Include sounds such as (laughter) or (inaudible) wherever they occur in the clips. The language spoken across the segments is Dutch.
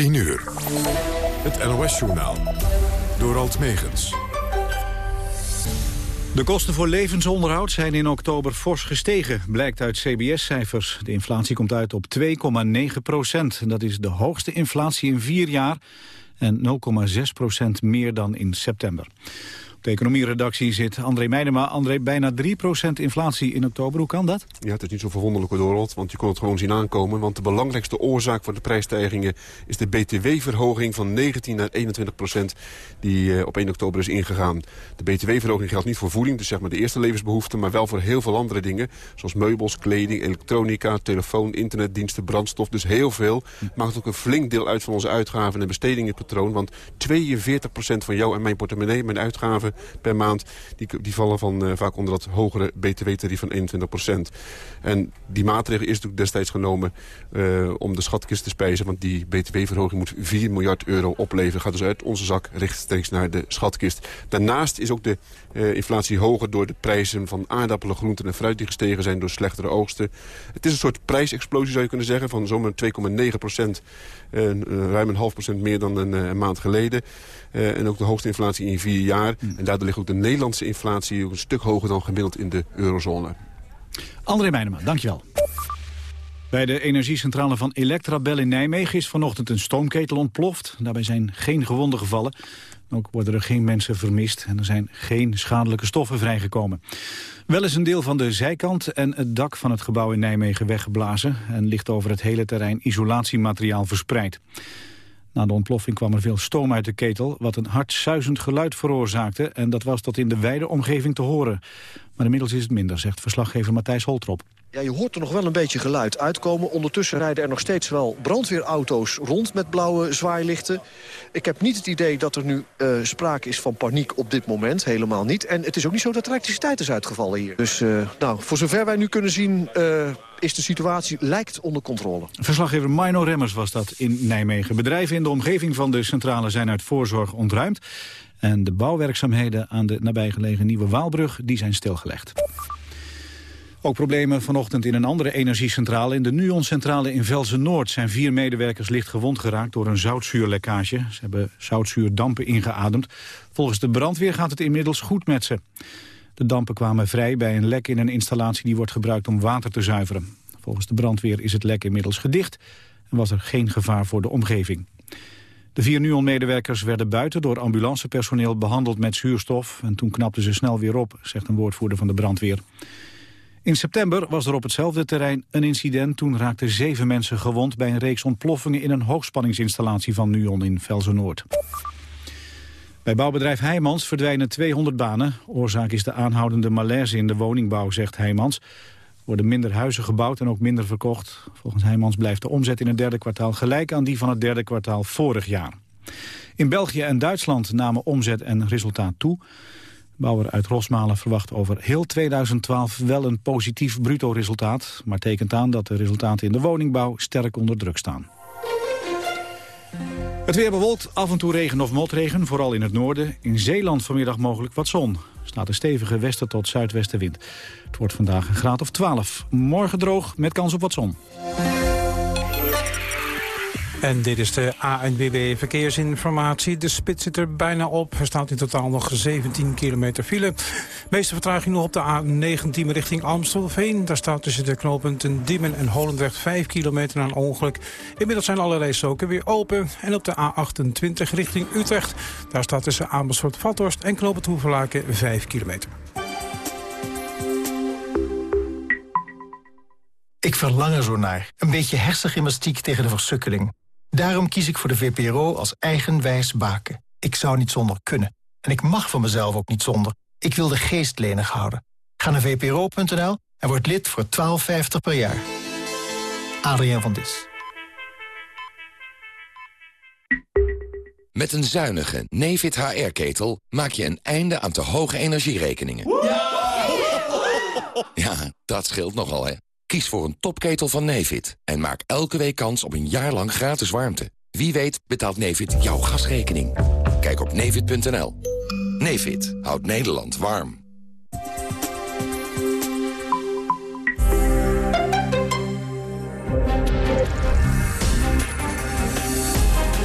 10 uur. Het NOS-journaal. Door Alt Megens. De kosten voor levensonderhoud zijn in oktober fors gestegen, blijkt uit CBS-cijfers. De inflatie komt uit op 2,9 procent. Dat is de hoogste inflatie in vier jaar en 0,6 procent meer dan in september. De economieredactie zit André Meijnema. André, bijna 3% inflatie in oktober. Hoe kan dat? Ja, het is niet zo verwonderlijk hoor, want je kon het gewoon zien aankomen. Want de belangrijkste oorzaak voor de prijsstijgingen is de btw-verhoging van 19 naar 21 procent die uh, op 1 oktober is ingegaan. De btw-verhoging geldt niet voor voeding, dus zeg maar de eerste levensbehoeften, maar wel voor heel veel andere dingen. Zoals meubels, kleding, elektronica, telefoon, internetdiensten, brandstof. Dus heel veel. Maakt ook een flink deel uit van onze uitgaven en bestedingenpatroon. Want 42 procent van jou en mijn portemonnee, mijn uitgaven per maand... die, die vallen van, uh, vaak onder dat hogere btw-tarief van 21 procent. En die maatregel is natuurlijk destijds genomen uh, om de schatkist te spijzen... want die btw-verhoging moet 4 miljard euro opleveren. Gaat dus uit onze zak rechtstreeks naar de schatkist. Daarnaast is ook de uh, inflatie hoger door de prijzen van aardappelen, groenten en fruit... die gestegen zijn door slechtere oogsten. Het is een soort prijsexplosie zou je kunnen zeggen... van zomaar 2,9 procent, ruim een half procent meer dan een, een maand geleden. En ook de hoogste inflatie in vier jaar. Mm. En daardoor ligt ook de Nederlandse inflatie ook een stuk hoger dan gemiddeld in de eurozone. André Meijnema, dankjewel. Bij de energiecentrale van Electrabel in Nijmegen is vanochtend een stoomketel ontploft. Daarbij zijn geen gewonden gevallen. Ook worden er geen mensen vermist en er zijn geen schadelijke stoffen vrijgekomen. Wel is een deel van de zijkant en het dak van het gebouw in Nijmegen weggeblazen... en ligt over het hele terrein isolatiemateriaal verspreid. Na de ontploffing kwam er veel stoom uit de ketel... wat een hard suizend geluid veroorzaakte... en dat was tot in de wijde omgeving te horen. Maar inmiddels is het minder, zegt verslaggever Matthijs Holtrop. Ja, je hoort er nog wel een beetje geluid uitkomen. Ondertussen rijden er nog steeds wel brandweerauto's rond met blauwe zwaailichten. Ik heb niet het idee dat er nu uh, sprake is van paniek op dit moment. Helemaal niet. En het is ook niet zo dat er elektriciteit is uitgevallen hier. Dus uh, nou, voor zover wij nu kunnen zien... Uh, is de situatie lijkt onder controle. Verslaggever Mino Remmers was dat in Nijmegen. Bedrijven in de omgeving van de centrale zijn uit voorzorg ontruimd. En de bouwwerkzaamheden aan de nabijgelegen Nieuwe Waalbrug die zijn stilgelegd. Ook problemen vanochtend in een andere energiecentrale. In de Nuon-centrale in Velzen-Noord zijn vier medewerkers licht gewond geraakt door een zoutzuurlekkage. Ze hebben zoutzuurdampen ingeademd. Volgens de brandweer gaat het inmiddels goed met ze. De dampen kwamen vrij bij een lek in een installatie die wordt gebruikt om water te zuiveren. Volgens de brandweer is het lek inmiddels gedicht en was er geen gevaar voor de omgeving. De vier NUON-medewerkers werden buiten door ambulancepersoneel behandeld met zuurstof. En toen knapten ze snel weer op, zegt een woordvoerder van de brandweer. In september was er op hetzelfde terrein een incident. Toen raakten zeven mensen gewond bij een reeks ontploffingen... in een hoogspanningsinstallatie van NUON in Velzen-Noord. Bij bouwbedrijf Heijmans verdwijnen 200 banen. Oorzaak is de aanhoudende malaise in de woningbouw, zegt Heijmans. Er worden minder huizen gebouwd en ook minder verkocht. Volgens Heijmans blijft de omzet in het derde kwartaal gelijk aan die van het derde kwartaal vorig jaar. In België en Duitsland namen omzet en resultaat toe. Bouwer uit Rosmalen verwacht over heel 2012 wel een positief bruto resultaat... maar tekent aan dat de resultaten in de woningbouw sterk onder druk staan. Het weer bewolkt, af en toe regen of motregen, vooral in het noorden. In Zeeland vanmiddag mogelijk wat zon. Er staat een stevige westen tot zuidwestenwind. Het wordt vandaag een graad of 12. Morgen droog met kans op wat zon. En dit is de ANWB Verkeersinformatie. De spits zit er bijna op. Er staat in totaal nog 17 kilometer file. meeste vertraging nog op de A19 richting Amstelveen. Daar staat tussen de knooppunten Diemen en Holendrecht 5 kilometer aan ongeluk. Inmiddels zijn alle rijstroken weer open. En op de A28 richting Utrecht. Daar staat tussen Amersfoort-Vathorst en knooppunt Hoevelaken 5 kilometer. Ik verlang er zo naar. Een beetje hersengymnastiek tegen de versukkeling. Daarom kies ik voor de VPRO als eigenwijs baken. Ik zou niet zonder kunnen. En ik mag van mezelf ook niet zonder. Ik wil de geest lenig houden. Ga naar vpro.nl en word lid voor 12,50 per jaar. Adriaan van Dis. Met een zuinige Nefit HR-ketel maak je een einde aan te hoge energierekeningen. Ja, dat scheelt nogal, hè. Kies voor een topketel van Nevid en maak elke week kans op een jaar lang gratis warmte. Wie weet betaalt Nevid jouw gasrekening. Kijk op nevid.nl. Nevid houdt Nederland warm.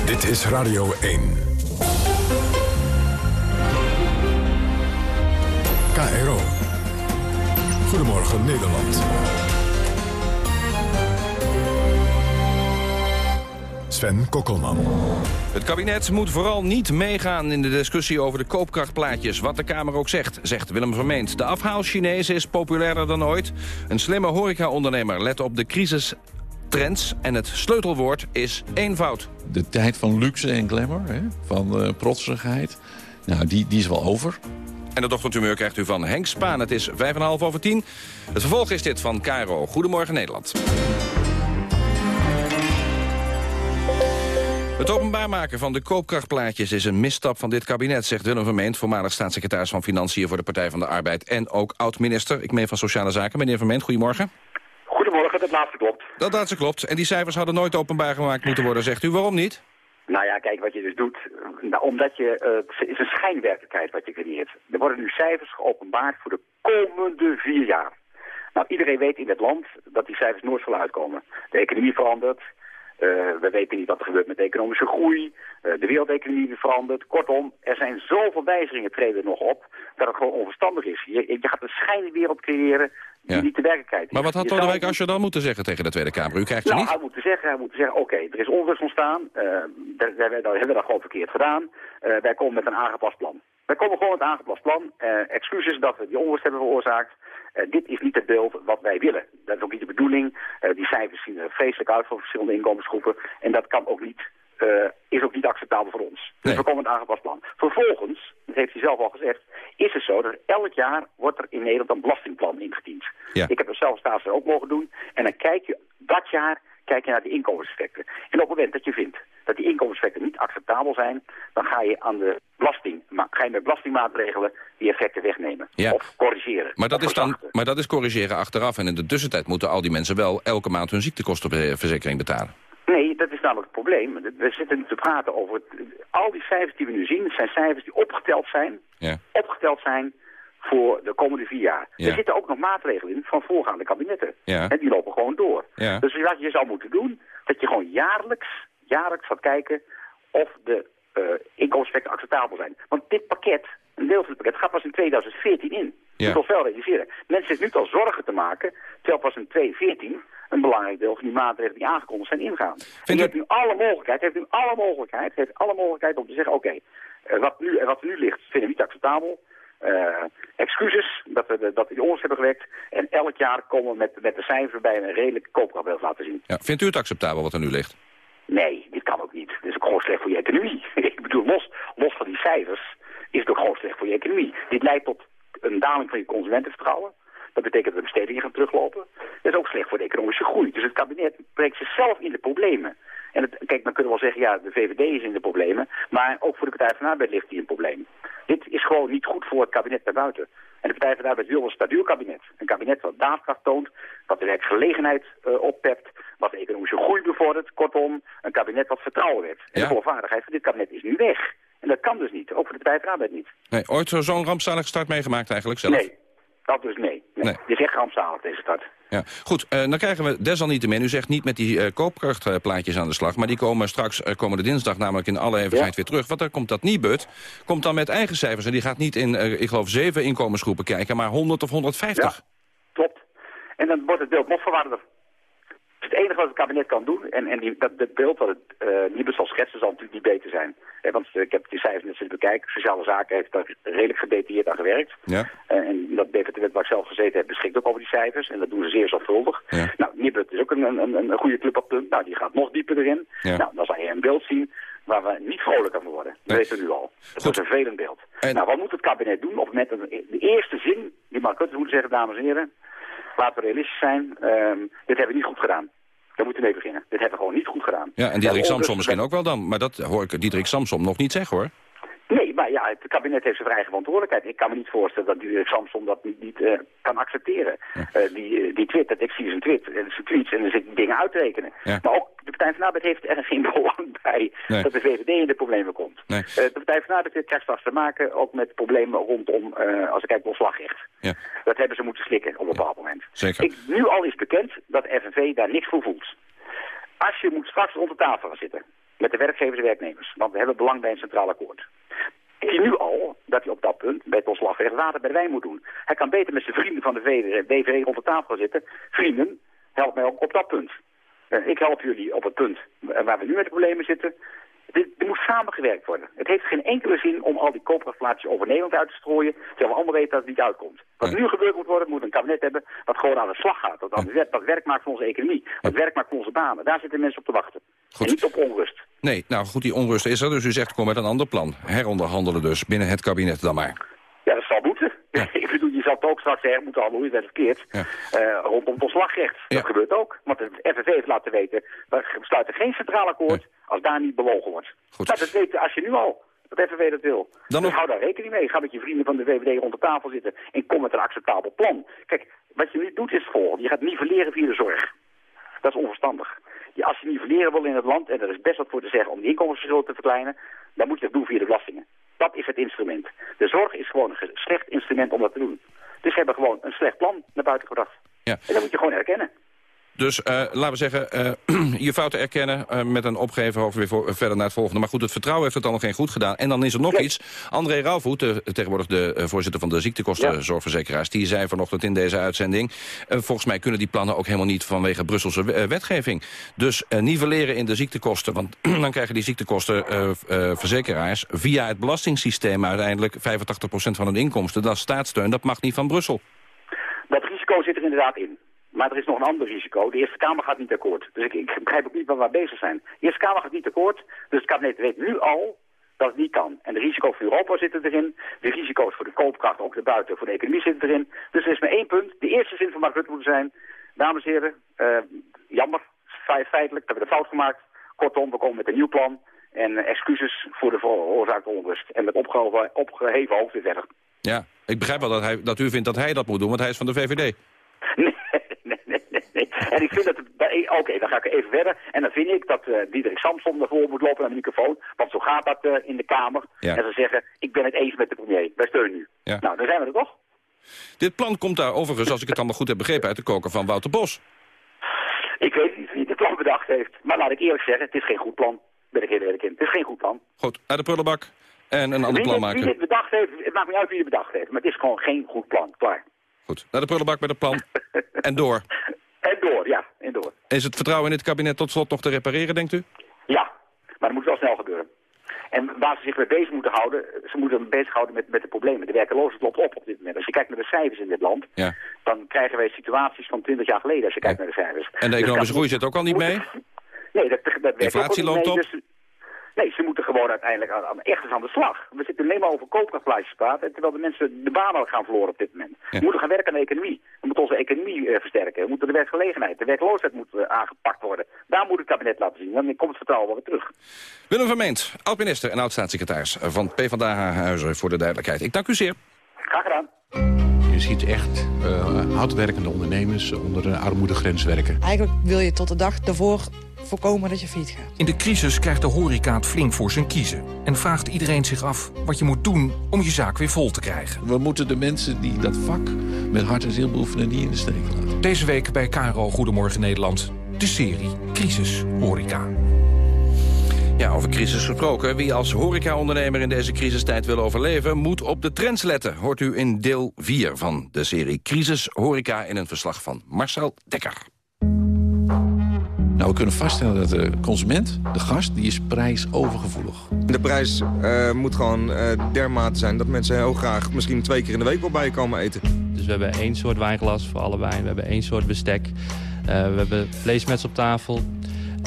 Dit is Radio 1. KRO. Goedemorgen Nederland. Sven Kokkelman. Het kabinet moet vooral niet meegaan in de discussie over de koopkrachtplaatjes. Wat de Kamer ook zegt, zegt Willem Vermeend. De afhaal-Chinees is populairder dan ooit. Een slimme horeca-ondernemer let op de crisistrends. En het sleutelwoord is eenvoud. De tijd van luxe en glamour, hè, van uh, protsigheid, nou, die, die is wel over. En het ochtendhumeur krijgt u van Henk Spaan. Het is 5,5 over 10. Het vervolg is dit van Cairo. Goedemorgen Nederland. Het openbaar maken van de koopkrachtplaatjes is een misstap van dit kabinet... zegt Willem Vermeend, voormalig staatssecretaris van Financiën... voor de Partij van de Arbeid en ook oud-minister. Ik meen van Sociale Zaken. Meneer Vermeend, goedemorgen. Goedemorgen, dat laatste klopt. Dat laatste klopt. En die cijfers hadden nooit openbaar gemaakt moeten worden, zegt u. Waarom niet? Nou ja, kijk, wat je dus doet, nou, omdat je, uh, het is een schijnwerkelijkheid wat je creëert. Er worden nu cijfers geopenbaard voor de komende vier jaar. Nou, iedereen weet in het land dat die cijfers nooit zullen uitkomen. De economie verandert, we weten niet wat er gebeurt met de economische groei. Uh, de wereldeconomie verandert. Kortom, er zijn zoveel wijzigingen treden nog op... dat het gewoon onverstandig is. Je, je gaat een schijnwereld creëren die niet de werkelijkheid is. Maar wat had Lodewijk Asscher dan moeten zeggen tegen de Tweede Kamer? U krijgt ze nou, niet? hij moet zeggen, hij moet zeggen oké, er is onrust ontstaan. Uh, daar, daar, hebben we dat gewoon verkeerd gedaan. wij komen met een aangepast plan. Wij komen gewoon met een aangepast plan. excuses dat we die onrust hebben veroorzaakt. Uh, dit is niet het beeld wat wij willen. Dat is ook niet de bedoeling. Uh, die cijfers zien er vreselijk uit voor verschillende inkomensgroepen. En dat kan ook niet, uh, is ook niet acceptabel voor ons. Dus nee. we komen met een aangepast plan. Vervolgens, dat heeft hij zelf al gezegd, is het zo dat elk jaar wordt er in Nederland een belastingplan ingediend. Ja. Ik heb het zelf staatsver ook mogen doen. En dan kijk je dat jaar kijk je naar de inkomenseffecten. En op het moment dat je vindt dat die inkomenseffecten niet acceptabel zijn, dan ga je aan de belasting, ga je met belastingmaatregelen die effecten wegnemen. Ja. Of corrigeren. Maar dat, of is dan, maar dat is corrigeren achteraf. En in de tussentijd moeten al die mensen wel elke maand hun ziektekostenverzekering betalen. Nee, dat is namelijk het probleem. We zitten nu te praten over... Het, al die cijfers die we nu zien, zijn cijfers die opgeteld zijn. Ja. Opgeteld zijn voor de komende vier jaar. Ja. Er zitten ook nog maatregelen in van voorgaande kabinetten. Ja. En die lopen gewoon door. Ja. Dus wat je zou moeten doen, dat je gewoon jaarlijks, jaarlijks gaat kijken of de uh, inkomenseffecten acceptabel zijn. Want dit pakket, een deel van het pakket, gaat pas in 2014 in. Je moet wel realiseren. Mensen zitten nu al zorgen te maken, terwijl pas in 2014 een belangrijk deel van die maatregelen die aangekondigd zijn ingaan. en je hebt nu alle mogelijkheid, heeft nu alle mogelijkheid, heeft alle mogelijkheid om te zeggen, oké, eh, wat, nu, wat er nu ligt vinden we niet acceptabel. Eh, excuses dat we, de, dat die onrust hebben gewekt. En elk jaar komen we met, met de cijfers waarbij we een redelijk koopkrachtbeeld laten zien. Ja. Vindt u het acceptabel wat er nu ligt? Nee, dit kan ook niet. Dit is ook gewoon slecht voor je economie. (laughs) Ik bedoel, los, los van die cijfers is het ook gewoon slecht voor je economie. Dit leidt tot een daling van je consumentenvertrouwen. Dat betekent dat de bestedingen gaan teruglopen. Dat is ook slecht voor de economische groei. Dus het kabinet brengt zichzelf in de problemen. En het, kijk, dan kunnen we wel zeggen, ja, de VVD is in de problemen. Maar ook voor de Partij van de Arbeid ligt hier een probleem. Dit is gewoon niet goed voor het kabinet daarbuiten. En de Partij van de Arbeid wil een stabiel kabinet. Een kabinet wat daadkracht toont, wat de werkgelegenheid uh, oppept, wat de economische groei bevordert. Kortom, een kabinet wat vertrouwen werd. En Ja. de geloofwaardigheid van dit kabinet is nu weg. En dat kan dus niet, ook voor de Partij van de Arbeid niet. Nee, ooit zo- zo'n rampzalige start meegemaakt eigenlijk zelf? Nee, dat dus nee. nee. Nee. Is echt rampzalig, deze start. Ja. Goed, eh, dan krijgen we desalniettemin, u zegt niet met die eh, koopkrachtplaatjes aan de slag... maar die komen straks eh, komende dinsdag namelijk in alle Ja. weer terug. Want dan komt dat Nibud, komt dan met eigen cijfers... en die gaat niet in, ik geloof, zeven inkomensgroepen kijken... maar 100 of 150. Ja, klopt. En dan wordt het beeld nog verwarder. Het enige wat het kabinet kan doen, en, en die, dat, dat beeld wat het uh, Nibud zal schetsen, zal natuurlijk niet beter zijn. Want eh, ik heb die cijfers net zitten bekijken. Sociale Zaken heeft daar redelijk gedetailleerd aan gewerkt. Ja. Eh, en dat BVT waar ik zelf gezeten heb beschikt ook over die cijfers. En dat doen ze zeer zorgvuldig. Ja. Nou, Nibud is ook een, een, een, goede club op punt. Nou, die gaat nog dieper erin. Ja. Nou, dan zal je een beeld zien waar we niet vrolijker van worden. Dat weten we nu al. Dat Goed. is een vervelend beeld. En- Nou, wat moet het kabinet doen op het moment dat de eerste zin die Mark Rutte moet zeggen, dames en heren, laten we realistisch zijn, ehm, dit hebben we niet goed gedaan. Daar moeten we mee beginnen. Dit hebben we gewoon niet goed gedaan. Ja, en Diederik Samsom misschien ook wel dan. Maar dat hoor ik Diederik Samsom nog niet zeggen, hoor. Maar ja, het kabinet heeft zijn eigen verantwoordelijkheid. Ik kan me niet voorstellen dat Diederik Samsom dat niet, niet eh, kan accepteren. Eh, die, eh, die twittert, ik zie zijn, tweet, zijn tweets en er zitten dingen uitrekenen. Ja. Maar ook de Partij van de Arbeid heeft er geen (laughs) belang bij Nee. dat de VVD in de problemen komt. Nee. De Partij van de Arbeid krijgt straks te maken ook met problemen rondom, als ik kijk, ontslagrecht. Ja. Dat hebben ze moeten slikken op een bepaald moment. Zeker. Ik, nu al is bekend dat FNV daar niks voor voelt. Als je moet straks rond de tafel gaan zitten Met de werkgevers en werknemers. Want we hebben belang bij een centraal akkoord. Ik zie nu al dat hij op dat punt bij het ontslagrecht water bij de wijn moet doen. Hij kan beter met zijn vrienden van de VVD rond de tafel gaan zitten. Vrienden, help mij ook op dat punt. Uh, ik help jullie op het punt waar we nu met de problemen zitten. Er moet samengewerkt worden. Het heeft geen enkele zin om al die koopkrachtplaatjes over Nederland uit te strooien... terwijl we allemaal weten dat het niet uitkomt. Wat nu gebeurd moet worden, moet een kabinet hebben... wat gewoon aan de slag gaat. Dat, dat, dat werk maakt voor onze economie. Wat werk maakt voor onze banen. Daar zitten mensen op te wachten. En niet op onrust. Nee, nou goed, die onrust is er. Dus u zegt, kom met een ander plan. Heronderhandelen dus, binnen het kabinet dan maar. Ja, dat zal moeten. Ja. (laughs) Ik bedoel, je zal het ook straks zeggen, moeten allemaal hoe je het verkeerd, ja. uh, rondom het ontslagrecht. Dat gebeurt ook. Want de FNV heeft laten weten, we sluiten geen centraal akkoord als daar niet bewogen wordt. Goed. Nou, dat weet als je nu al. Dat FNV dat wil. Dan dus hou daar rekening mee. Ga met je vrienden van de VVD rond de tafel zitten en kom met een acceptabel plan. Kijk, wat je nu doet is het volgende. Je gaat nivelleren via de zorg. Dat is onverstandig. Je, als je nivelleren wil in het land, en er is best wat voor te zeggen om de inkomensverschillen te verkleinen, dan moet je dat doen via de belastingen. Dat is het instrument. De zorg is gewoon een slecht instrument om dat te doen. Dus ze hebben gewoon een slecht plan naar buiten gebracht. Ja. En dat moet je gewoon erkennen. Dus uh, laten we zeggen, uh, (clears throat) je fouten erkennen uh, met een opgeven over weer voor, verder naar het volgende. Maar goed, het vertrouwen heeft het nog geen goed gedaan. En dan is er nog iets. André Rauwvoet, tegenwoordig de voorzitter van de ziektekostenzorgverzekeraars... die zei vanochtend in deze uitzending... volgens mij kunnen die plannen ook helemaal niet vanwege Brusselse wetgeving. Dus nivelleren in de ziektekosten, want (clears throat) dan krijgen die ziektekostenverzekeraars... via het belastingssysteem uiteindelijk 85% van hun inkomsten. Dat is staatssteun, dat mag niet van Brussel. Dat risico zit er inderdaad in. Maar er is nog een ander risico. De Eerste Kamer gaat niet akkoord. Dus ik, ik begrijp ook niet waar we bezig zijn. De Eerste Kamer gaat niet akkoord. Dus het kabinet weet nu al dat het niet kan. En de risico's voor Europa zitten erin. De risico's voor de koopkracht, ook buiten voor de economie zitten erin. Dus er is maar één punt. De eerste zin van Mark Rutte moet zijn... Dames en heren, uh, jammer, feitelijk, we hebben de fout gemaakt. Kortom, we komen met een nieuw plan. En excuses voor de veroorzaakte onrust. En met opgeheven, opgeheven hoofd weer verder. Ja, ik begrijp wel dat, hij, dat u vindt dat hij dat moet doen, want hij is van de VVD. Nee, (laughs) en ik vind dat... Oké, dan ga ik even verder. En dan vind ik dat uh, Diederik Samson ervoor moet lopen aan de microfoon. Want zo gaat dat uh, in de Kamer. En ze zeggen, ik ben het eens met de premier. Wij steunen u. Ja. Nou, dan zijn we er toch. Dit plan komt daar overigens, als ik het allemaal goed heb begrepen... uit de koker van Wouter Bos. Ik weet niet wie het plan bedacht heeft. Maar laat ik eerlijk zeggen, het is geen goed plan. Ben ik heel eerlijk in. Het is geen goed plan. Goed, uit de prullenbak. En een ander plan maken. Wie dit bedacht heeft, het maakt niet uit wie het bedacht heeft. Maar het is gewoon geen goed plan. Klaar. Goed, naar de prullenbak met het plan. (laughs) en door. En door, ja. En door. Is het vertrouwen in dit kabinet tot slot nog te repareren, denkt u? Ja, maar dat moet wel snel gebeuren. En waar ze zich mee bezig moeten houden, ze moeten bezighouden met, met de problemen. De werkeloosheid loopt op op dit moment. Als je kijkt naar de cijfers in dit land, ja. dan krijgen wij situaties van 20 jaar geleden als je kijkt naar de cijfers. En de economische dus groei zit ook al niet mee? (laughs) Nee, dat, dat werkt Inflatie loopt op? Dus, Nee, ze moeten gewoon uiteindelijk aan, echt eens aan de slag. We zitten alleen maar over koopkrachtplaatjes praten, terwijl de mensen de banen gaan verloren op dit moment. We moeten gaan werken aan de economie. Moeten onze economie uh, versterken. We moeten de werkgelegenheid, de werkloosheid moet uh, aangepakt worden. Daar moet het kabinet laten zien. Dan komt het vertrouwen weer terug. Willem Vermeend, oud-minister en oud-staatssecretaris van PvdA Huizen voor de duidelijkheid. Ik dank u zeer. Graag gedaan. Je ziet echt uh, hardwerkende ondernemers onder de armoedegrens werken. Eigenlijk wil je tot de dag daarvoor voorkomen dat je failliet gaat. In de crisis krijgt de horeca het flink voor zijn kiezen. En vraagt iedereen zich af wat je moet doen om je zaak weer vol te krijgen. We moeten de mensen die dat vak met hart en ziel beoefenen, die in de steek laten. Deze week bij KRO Goedemorgen Nederland. De serie Crisis Horeca. Ja, over crisis gesproken. Wie als horecaondernemer in deze crisistijd wil overleven... moet op de trends letten, hoort u in deel 4 van de serie Crisis Horeca... in een verslag van Marcel Dekker. Nou, we kunnen vaststellen dat de consument, de gast, die is prijsovergevoelig. De prijs uh, moet gewoon uh, dermate zijn dat mensen heel graag misschien twee keer in de week wel bij komen eten. Dus we hebben één soort wijnglas voor alle wijn, we hebben één soort bestek. Uh, we hebben vleesmets op tafel.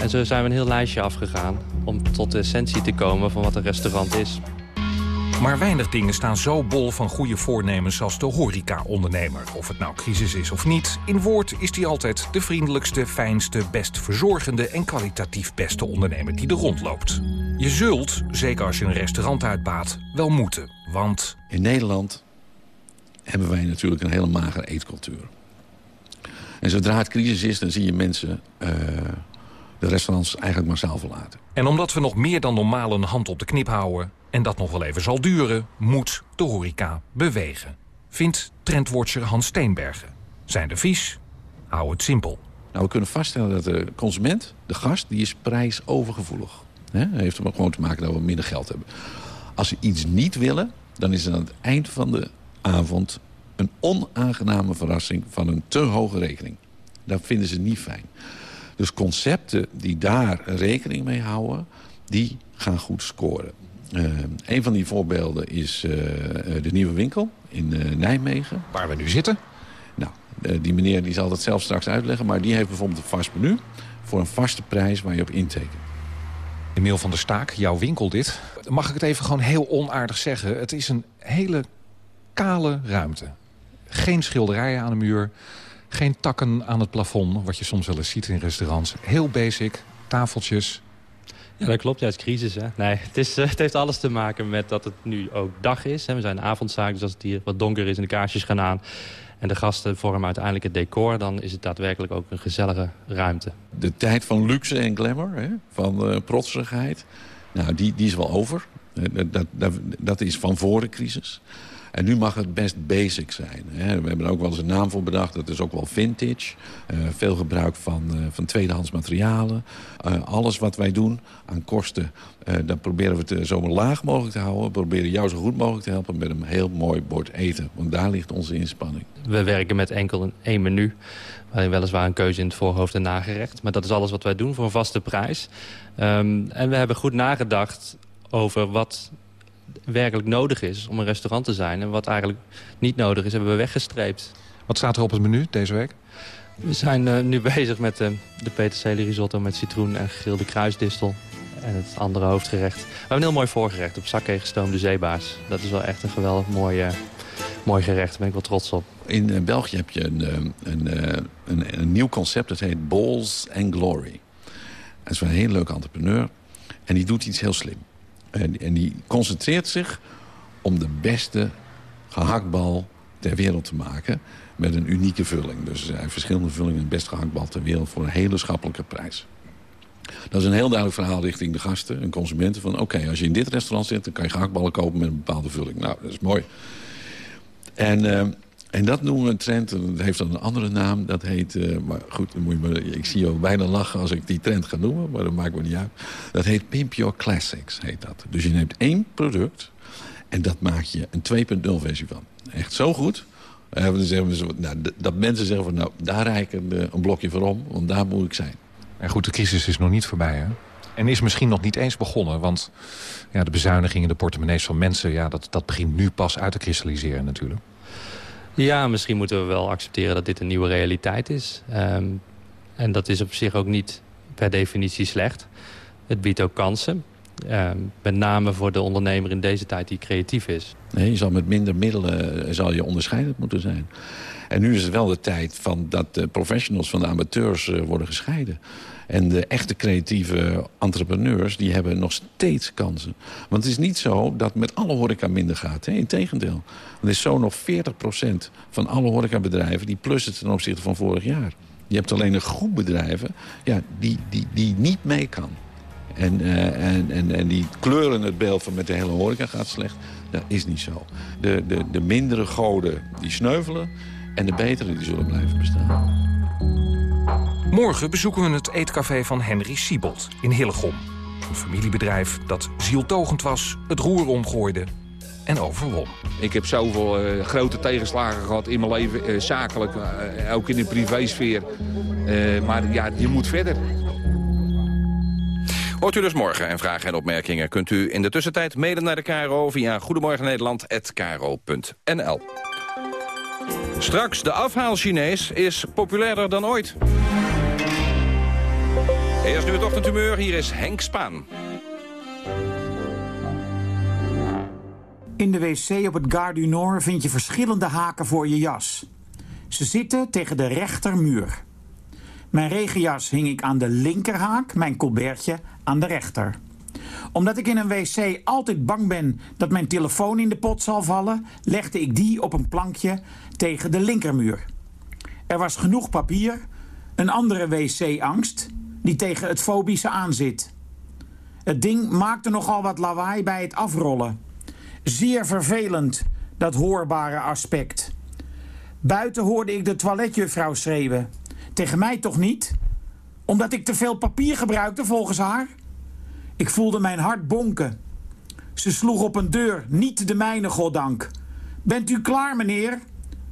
En zo zijn we een heel lijstje afgegaan om tot de essentie te komen van wat een restaurant is. Maar weinig dingen staan zo bol van goede voornemens als de horeca-ondernemer. Of het nou crisis is of niet, in woord is hij altijd de vriendelijkste, fijnste, best verzorgende en kwalitatief beste ondernemer die er rondloopt. Je zult, zeker als je een restaurant uitbaat, wel moeten, want... In Nederland hebben wij natuurlijk een hele magere eetcultuur. En zodra het crisis is, dan zie je mensen... Uh, de restaurants eigenlijk massaal verlaten. En omdat we nog meer dan normaal een hand op de knip houden en dat nog wel even zal duren, moet de horeca bewegen. Vindt trendwatcher Hans Steenbergen. Zijn advies? Hou het simpel. Nou, we kunnen vaststellen dat de consument, de gast, die is prijsovergevoelig. Hè? Dat heeft er gewoon te maken dat we minder geld hebben. Als ze iets niet willen, dan is het aan het eind van de avond... een onaangename verrassing van een te hoge rekening. Dat vinden ze niet fijn. Dus concepten die daar rekening mee houden, die gaan goed scoren. Uh, een van die voorbeelden is uh, de nieuwe winkel in uh, Nijmegen. Waar we nu zitten? Nou, die meneer die zal dat zelf straks uitleggen. Maar die heeft bijvoorbeeld een vast menu voor een vaste prijs waar je op intekent. Emiel van der Staak, jouw winkel dit. Mag ik het even gewoon heel onaardig zeggen? Het is een hele kale ruimte. Geen schilderijen aan de muur. Geen takken aan het plafond, wat je soms wel eens ziet in restaurants. Heel basic, tafeltjes. Ja, dat klopt. Ja, het is crisis. Hè? Nee, het, is, het heeft alles te maken met dat het nu ook dag is. Hè? We zijn een avondzaak, dus als het hier wat donker is en de kaarsjes gaan aan... en de gasten vormen uiteindelijk het decor... dan is het daadwerkelijk ook een gezellige ruimte. De tijd van luxe en glamour, hè? van uh, protserigheid... Nou, die, die is wel over. Dat, dat, dat is van voor de crisis. En nu mag het best basic zijn. Hè. We hebben er ook wel eens een naam voor bedacht. Dat is ook wel vintage. Uh, veel gebruik van, uh, van tweedehands materialen. Uh, alles wat wij doen aan kosten... dan proberen we het zo laag mogelijk te houden. We proberen jou zo goed mogelijk te helpen met een heel mooi bord eten. Want daar ligt onze inspanning. We werken met enkel een één menu. Waarin weliswaar een keuze in het voorhoofd en nagerecht. Maar dat is alles wat wij doen voor een vaste prijs. Um, en we hebben goed nagedacht over wat werkelijk nodig is om een restaurant te zijn. En wat eigenlijk niet nodig is, hebben we weggestreept. Wat staat er op het menu deze week? We zijn uh, nu (laughs) bezig met uh, de peterselie risotto met citroen en gegrilde kruisdistel. En het andere hoofdgerecht. We hebben een heel mooi voorgerecht op sakke gestoomde zeebaars. Dat is wel echt een geweldig mooi, uh, mooi gerecht. Daar ben ik wel trots op. In België heb je een, een, een, een nieuw concept. Dat heet Balls and Glory. Dat is een heel leuk entrepreneur. En die doet iets heel slim. En, en die concentreert zich om de beste gehaktbal ter wereld te maken... met een unieke vulling. Dus er zijn verschillende vullingen. De beste gehaktbal ter wereld voor een hele schappelijke prijs. Dat is een heel duidelijk verhaal richting de gasten en consumenten. Van oké, als je in dit restaurant zit... dan kan je gehaktballen kopen met een bepaalde vulling. Nou, dat is mooi. En... Uh, en dat noemen we een trend, dat heeft dan een andere naam. Dat heet, uh, maar goed, ik zie je bijna lachen als ik die trend ga noemen. Maar dat maakt me niet uit. Dat heet Pimp Your Classics, heet dat. Dus je neemt één product en dat maak je een 2.0 versie van. Echt zo goed. Uh, dan zeggen we, nou, dat mensen zeggen van, nou, daar rijk ik een, een blokje voor om. Want daar moet ik zijn. En goed, de crisis is nog niet voorbij, hè? En is misschien nog niet eens begonnen. Want ja, de bezuinigingen, de portemonnees van mensen... Ja, dat, dat begint nu pas uit te kristalliseren natuurlijk. Ja, misschien moeten we wel accepteren dat dit een nieuwe realiteit is. Um, en dat is op zich ook niet per definitie slecht. Het biedt ook kansen. Um, met name voor de ondernemer in deze tijd die creatief is. Nee, je zal met minder middelen zal je onderscheidend moeten zijn. En nu is het wel de tijd van dat de professionals van de amateurs uh, worden gescheiden. En de echte creatieve entrepreneurs, die hebben nog steeds kansen. Want het is niet zo dat met alle horeca minder gaat. Hè? Integendeel. Er is zo nog 40% van alle horecabedrijven die plussen ten opzichte van vorig jaar. Je hebt alleen een groep bedrijven ja, die, die, die niet mee kan. En, uh, en, en, en die kleuren het beeld van met de hele horeca gaat slecht. Dat is niet zo. De, de, de mindere goden die sneuvelen en de betere die zullen blijven bestaan. Morgen bezoeken we het eetcafé van Henry Siebold in Hillegom. Een familiebedrijf dat zieltogend was, het roer omgooide en overwon. Ik heb zoveel uh, grote tegenslagen gehad in mijn leven, uh, zakelijk, uh, ook in de privésfeer. maar ja, je moet verder. Hoort u dus morgen en vragen en opmerkingen kunt u in de tussentijd mailen naar de KRO via goedemorgennederland.kro.nl. Straks de afhaal Chinees is populairder dan ooit. Eerst nu het ochtendhumeur, hier is Henk Spaan. In de wc op het Gare du Nord vind je verschillende haken voor je jas. Ze zitten tegen de rechtermuur. Mijn regenjas hing ik aan de linkerhaak, mijn colbertje aan de rechter. Omdat ik in een wc altijd bang ben dat mijn telefoon in de pot zal vallen, legde ik die op een plankje tegen de linkermuur. Er was genoeg papier, een andere wc-angst die tegen het fobische aanzit. Het ding maakte nogal wat lawaai bij het afrollen. Zeer vervelend, dat hoorbare aspect. Buiten hoorde ik de toiletjuffrouw schreeuwen. Tegen mij toch niet? Omdat ik te veel papier gebruikte volgens haar? Ik voelde mijn hart bonken. Ze sloeg op een deur, niet de mijne, goddank. Bent u klaar, meneer?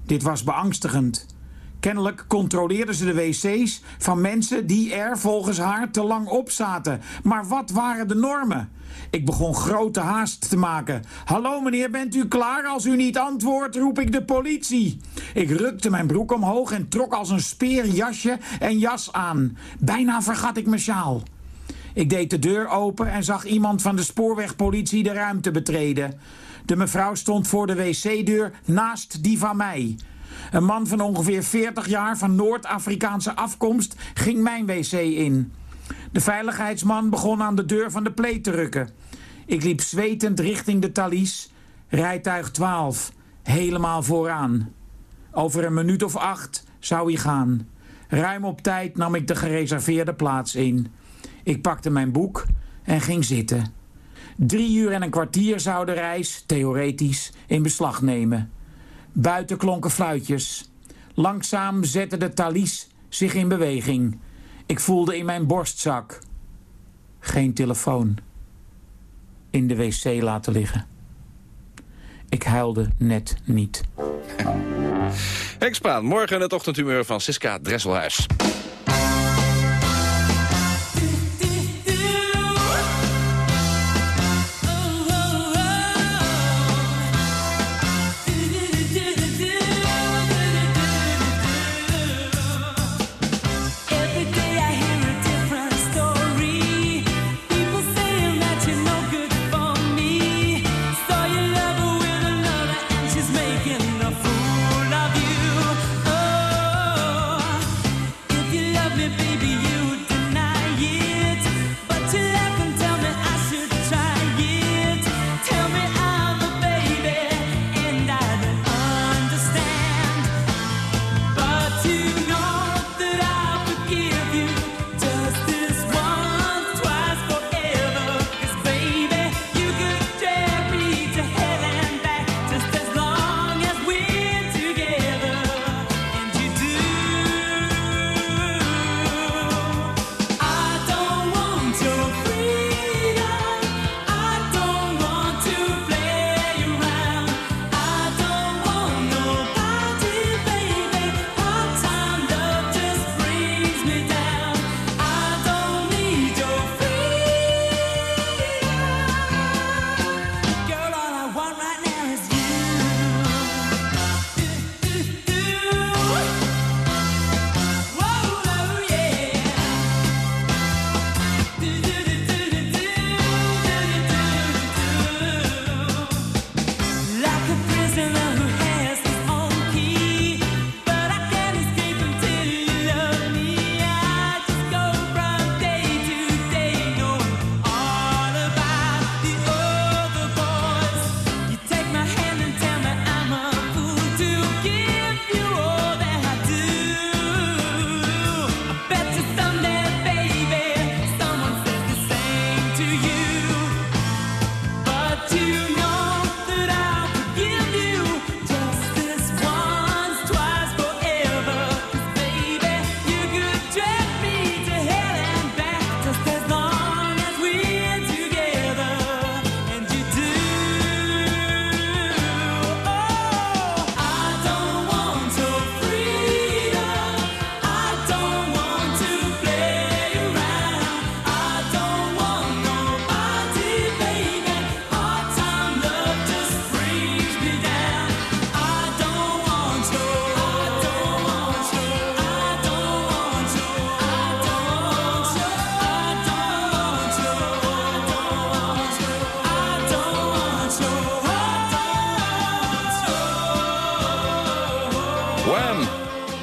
Dit was beangstigend. Kennelijk controleerden ze de wc's van mensen die er volgens haar te lang op zaten. Maar wat waren de normen? Ik begon grote haast te maken. Hallo meneer, bent u klaar? Als u niet antwoordt, roep ik de politie. Ik rukte mijn broek omhoog en trok als een speer jasje en jas aan. Bijna vergat ik mijn sjaal. Ik deed de deur open en zag iemand van de spoorwegpolitie de ruimte betreden. De mevrouw stond voor de wc-deur naast die van mij. Een man van ongeveer 40 jaar van Noord-Afrikaanse afkomst ging mijn wc in. De veiligheidsman begon aan de deur van de pleet te rukken. Ik liep zwetend richting de Thalys, rijtuig 12, helemaal vooraan. Over een minuut of acht zou hij gaan. Ruim op tijd nam ik de gereserveerde plaats in. Ik pakte mijn boek en ging zitten. Drie uur en een kwartier zou de reis, theoretisch, in beslag nemen. Buiten klonken fluitjes. Langzaam zette de Thalys zich in beweging. Ik voelde in mijn borstzak. Geen telefoon. In de wc laten liggen. Ik huilde net niet. (laughs) Hekspaan, morgen het ochtendhumeur van Siska Dresselhuis.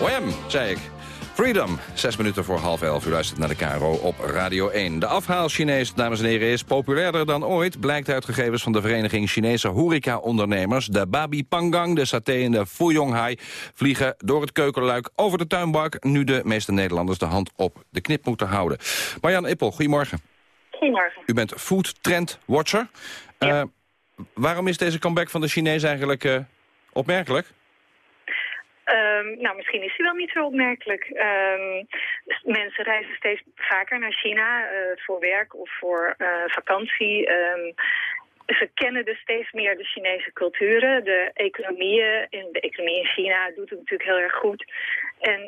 Wham, zei ik. Freedom, zes minuten voor half elf. U luistert naar de KRO op Radio 1. De afhaal Chinees, dames en heren, is populairder dan ooit... blijkt uit gegevens van de Vereniging Chinese Horeca-ondernemers. De Babi Pangang, de saté en de Fuyonghai... vliegen door het keukenluik over de tuinbak... nu de meeste Nederlanders de hand op de knip moeten houden. Marjan Ippel, goedemorgen. Goedemorgen. U bent Food Trend Watcher. Eh, waarom is deze comeback van de Chinees eigenlijk eh, opmerkelijk? Ehm, nou, misschien is die wel niet zo opmerkelijk. Ehm, mensen reizen steeds vaker naar China eh, voor werk of voor eh, vakantie. Ehm, ze kennen dus steeds meer de Chinese culturen. De economieën, in de economie in China doet het natuurlijk heel erg goed. En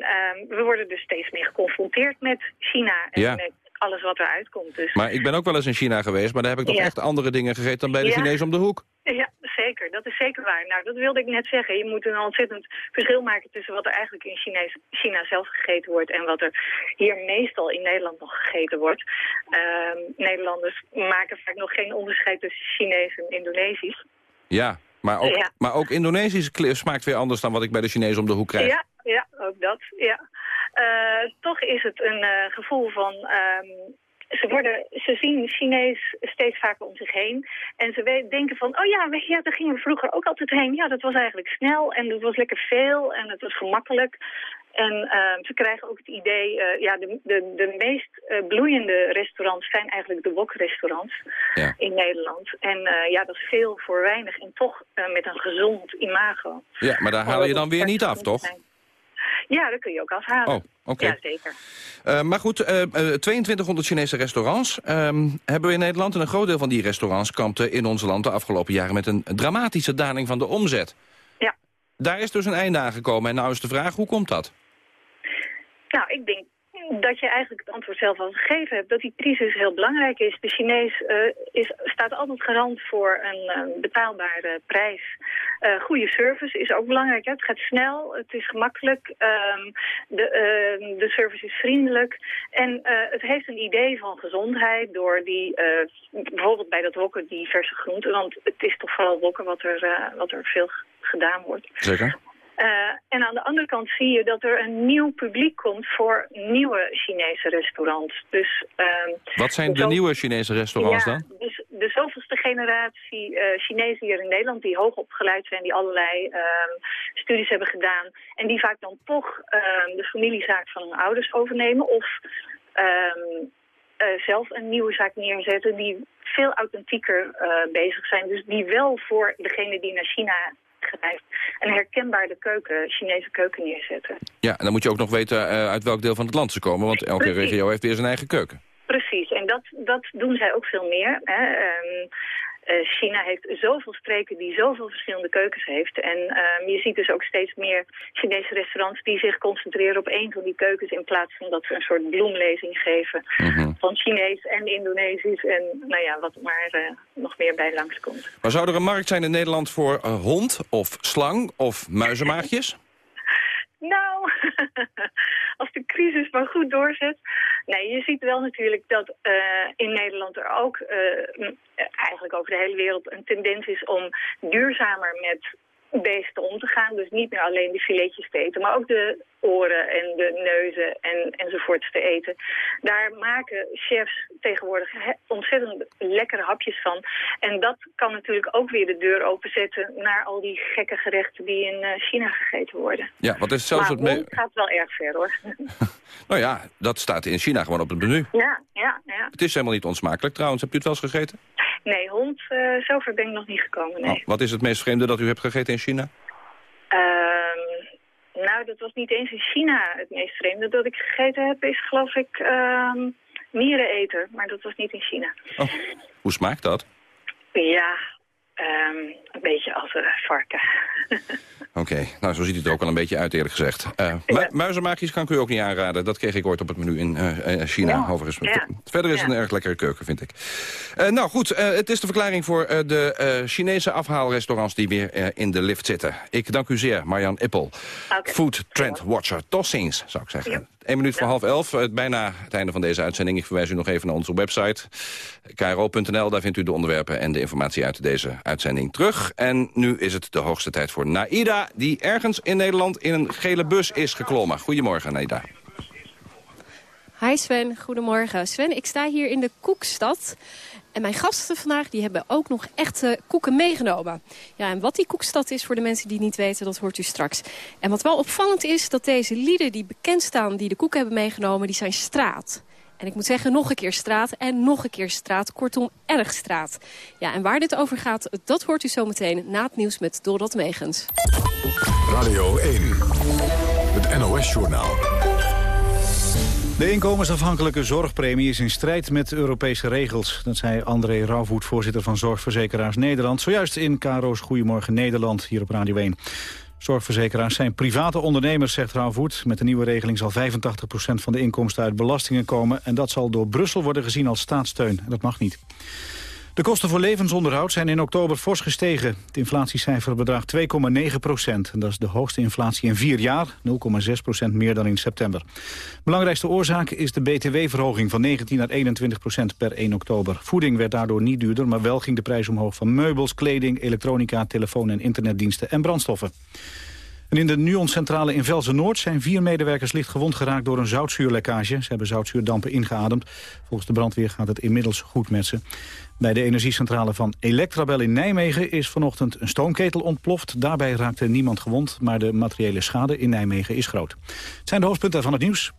we worden dus steeds meer geconfronteerd met China en Ja. met alles wat eruit komt. Dus Maar ik ben ook wel eens in China geweest, maar daar heb ik toch Ja. echt andere dingen gegeten dan bij de Ja. Chinezen om de hoek. Ja, zeker. Dat is zeker waar. Nou, dat wilde ik net zeggen. Je moet een ontzettend verschil maken tussen wat er eigenlijk in Chinees, China zelf gegeten wordt en wat er hier meestal in Nederland nog gegeten wordt. Ehm, Nederlanders maken vaak nog geen onderscheid tussen Chinees en Indonesisch. Ja, maar ook, Ja. maar ook Indonesisch smaakt weer anders dan wat ik bij de Chinezen om de hoek krijg. Ja, ja, ook dat. Ja. Eh, toch is het een eh, gevoel van... ehm, ze, worden, ze zien Chinees steeds vaker om zich heen. En ze denken van, oh ja, weet je, ja, daar gingen we vroeger ook altijd heen. Ja, dat was eigenlijk snel en dat was lekker veel en het was gemakkelijk. En ehm, ze krijgen ook het idee, eh, ja, de, de, de meest eh, bloeiende restaurants zijn eigenlijk de wokrestaurants Ja. in Nederland. En eh, ja, dat is veel voor weinig en toch eh, met een gezond imago. Ja, maar daar Oh, haal je dan weer niet af, toch? zijn. Ja, dat kun je ook afhalen. Oh, oké. Ja, zeker. Eh, maar goed, eh, eh, 2200 Chinese restaurants ehm, hebben we in Nederland. En een groot deel van die restaurants kampte in ons land de afgelopen jaren met een dramatische daling van de omzet. Ja. Daar is dus een einde aan gekomen. En nou is de vraag, hoe komt dat? Nou, ik denk dat je eigenlijk het antwoord zelf al gegeven hebt. Dat die crisis heel belangrijk is. De Chinees eh, is, staat altijd garant voor een eh, betaalbare prijs. Eh, goede service is ook belangrijk. Hè? Het gaat snel, het is gemakkelijk, ehm, de, ehm, de service is vriendelijk. En het heeft een idee van gezondheid door die, bijvoorbeeld bij dat wokken, die verse groenten. Want het is toch vooral wokken wat er, wat er veel gedaan wordt. Zeker. Eh, en aan de andere kant zie je dat er een nieuw publiek komt voor nieuwe Chinese restaurants. Dus, ehm, Wat zijn de nieuwe Chinese restaurants ja, dan? Dus de zoveelste generatie eh, Chinezen hier in Nederland die hoog opgeleid zijn, die allerlei ehm, studies hebben gedaan. En die vaak dan toch ehm, de familiezaak van hun ouders overnemen of eh, zelf een nieuwe zaak neerzetten die veel authentieker bezig zijn. Dus die wel voor degene die naar China een herkenbare keuken, Chinese keuken neerzetten. Ja, en dan moet je ook nog weten eh, uit welk deel van het land ze komen. Want elke Precies. regio heeft weer zijn eigen keuken. Precies, en dat, dat doen zij ook veel meer. Hè. Ehm, eh, China heeft zoveel streken die zoveel verschillende keukens heeft. En ehm, je ziet dus ook steeds meer Chinese restaurants die zich concentreren op één van die keukens... in plaats van dat ze een soort bloemlezing geven van Chinees en Indonesisch... en nou ja, wat maar eh, nog meer bij langskomt. Maar zou er een markt zijn in Nederland voor eh, hond of slang of muizenmaagjes? Nou, (laughs) als de crisis maar goed doorzet. Nee, je ziet wel natuurlijk dat eh, in Nederland er ook, eh, eigenlijk over de hele wereld, een tendens is om duurzamer met beesten om te gaan. Dus niet meer alleen de filetjes te eten, maar ook de oren en de neuzen en, enzovoorts te eten. Daar maken chefs tegenwoordig ontzettend lekkere hapjes van. En dat kan natuurlijk ook weer de deur openzetten naar al die gekke gerechten die in eh, China gegeten worden. Ja, wat is zelfs maar het... hond gaat wel erg ver, hoor. (laughs) (laughs) Nou ja, dat staat in China gewoon op het menu. ja, ja, ja. Het is helemaal niet onsmakelijk trouwens. Hebt u het wel eens gegeten? Nee, hond, eh zover ben ik nog niet gekomen, nee. Oh, wat is het meest vreemde dat u hebt gegeten in China? Nou, dat was niet eens in China het meest vreemde dat ik gegeten heb, is geloof ik ehm miereneter. Maar dat was niet in China. Hoe smaakt dat? Ja, ehm, een beetje als een varken. (laughs) Oké, nou zo ziet het er ook al een beetje uit eerlijk gezegd. Eh mu- Muizenmaakjes kan ik u ook niet aanraden. Dat kreeg ik ooit op het menu in eh, eh, China. Ja. Overigens. Ja. Verder is het een erg lekkere keuken, vind ik. Nou goed, het is de verklaring voor de Chinese afhaalrestaurants... die weer in de lift zitten. Ik dank u zeer, Marjan Ippel. Food Trend Watcher. Tot ziens, zou ik zeggen. Eén minuut voor half elf, eh, bijna het einde van deze uitzending. Ik verwijs u nog even naar onze website, kro.nl. Daar vindt u de onderwerpen en de informatie uit deze uitzending terug. En nu is het de hoogste tijd voor Naida... die ergens in Nederland in een gele bus is geklommen. Goedemorgen, Naida. Hi Sven, goedemorgen. Sven, ik sta hier in de Koekstad. En mijn gasten vandaag die hebben ook nog echte koeken meegenomen. Ja, en wat die Koekstad is voor de mensen die niet weten, dat hoort u straks. En wat wel opvallend is, dat deze lieden die bekend staan die de koeken hebben meegenomen, die zijn straat. En ik moet zeggen, nog een keer straat en nog een keer straat. Kortom, erg straat. Ja, en waar dit over gaat, dat hoort u zometeen na het nieuws met Dorot Megens. Radio 1, het NOS-journaal. De inkomensafhankelijke zorgpremie is in strijd met Europese regels. Dat zei André Rauwvoet, voorzitter van Zorgverzekeraars Nederland... zojuist in Karo's Goedemorgen Nederland, hier op Radio 1. Zorgverzekeraars zijn private ondernemers, zegt Rauwvoet. Met de nieuwe regeling zal 85% van de inkomsten uit belastingen komen... en dat zal door Brussel worden gezien als staatssteun. Dat mag niet. De kosten voor levensonderhoud zijn in oktober fors gestegen. Het inflatiecijfer bedraagt 2,9 procent. Dat is de hoogste inflatie in vier jaar, 0,6 procent meer dan in september. Belangrijkste oorzaak is de btw-verhoging van 19 naar 21 procent per 1 oktober. Voeding werd daardoor niet duurder, maar wel ging de prijs omhoog van meubels, kleding, elektronica, telefoon- en internetdiensten en brandstoffen. En in de Nuon-centrale in Velzen-Noord zijn vier medewerkers licht gewond geraakt door een zoutzuurlekkage. Ze hebben zoutzuurdampen ingeademd. Volgens de brandweer gaat het inmiddels goed met ze. Bij de energiecentrale van Electrabel in Nijmegen is vanochtend een stoomketel ontploft. Daarbij raakte niemand gewond, maar de materiële schade in Nijmegen is groot. Het zijn de hoofdpunten van het nieuws.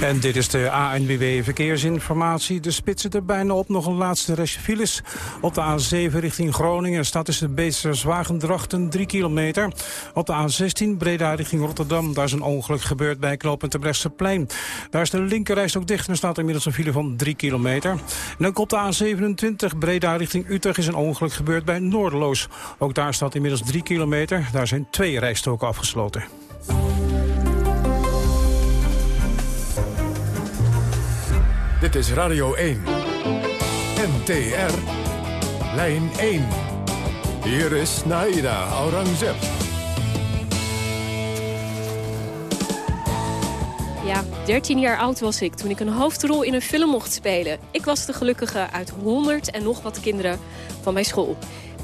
En dit is de ANWB Verkeersinformatie. De spits zit er bijna op. Nog een laatste restje files. Op de A7 richting Groningen staat tussen Beesterswagendrachten 3 kilometer. Op de A16 Breda richting Rotterdam. Daar is een ongeluk gebeurd bij knooppunt Terbrechtseplein. Daar is de linkerreis ook dicht er staat inmiddels een file van 3 kilometer. En ook op de A27 Breda richting Utrecht is een ongeluk gebeurd bij Noorderloos. Ook daar staat inmiddels 3 kilometer. Daar zijn twee rijstoken afgesloten. Dit is Radio 1. NTR. Lijn 1. Hier is Naida Aurangzeb. Ja, 13 jaar oud was ik toen ik een hoofdrol in een film mocht spelen. Ik was de gelukkige uit 100 en nog wat kinderen van mijn school.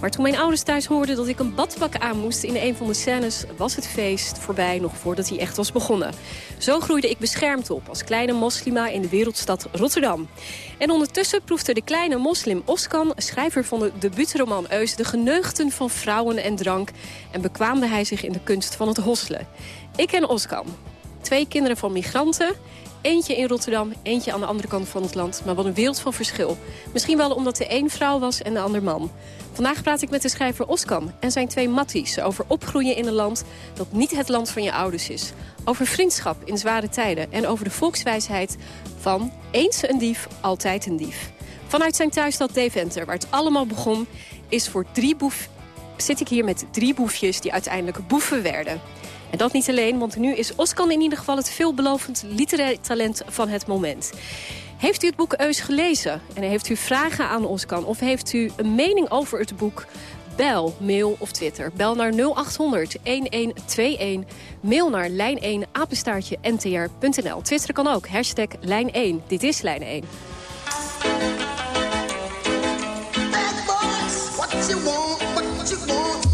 Maar toen mijn ouders thuis hoorden dat ik een badpak aan moest in een van de scènes... was het feest voorbij nog voordat hij echt was begonnen. Zo groeide ik beschermd op als kleine moslima in de wereldstad Rotterdam. En ondertussen proefde de kleine moslim Oskan, schrijver van de debuutroman Eus... de geneugten van vrouwen en drank en bekwaamde hij zich in de kunst van het hosselen. Ik en Oskan, twee kinderen van migranten... Eentje in Rotterdam, eentje aan de andere kant van het land. Maar wat een wereld van verschil. Misschien wel omdat de een vrouw was en de ander man. Vandaag praat ik met de schrijver Oskan en zijn twee matties... over opgroeien in een land dat niet het land van je ouders is. Over vriendschap in zware tijden. En over de volkswijsheid van eens een dief, altijd een dief. Vanuit zijn thuisstad Deventer, waar het allemaal begon... is voor drie boef... zit ik hier met drie boefjes die uiteindelijk boeven werden... En dat niet alleen, want nu is Oskan in ieder geval het veelbelovend literair talent van het moment. Heeft u het boek Eus gelezen en heeft u vragen aan Oskan... of heeft u een mening over het boek... Bel, mail of Twitter. Bel naar 0800 1121. Mail naar lijn1 apenstaartje ntr.nl. Twitter kan ook. Hashtag lijn 1. Dit is lijn 1. What you want, what you want, what you gonna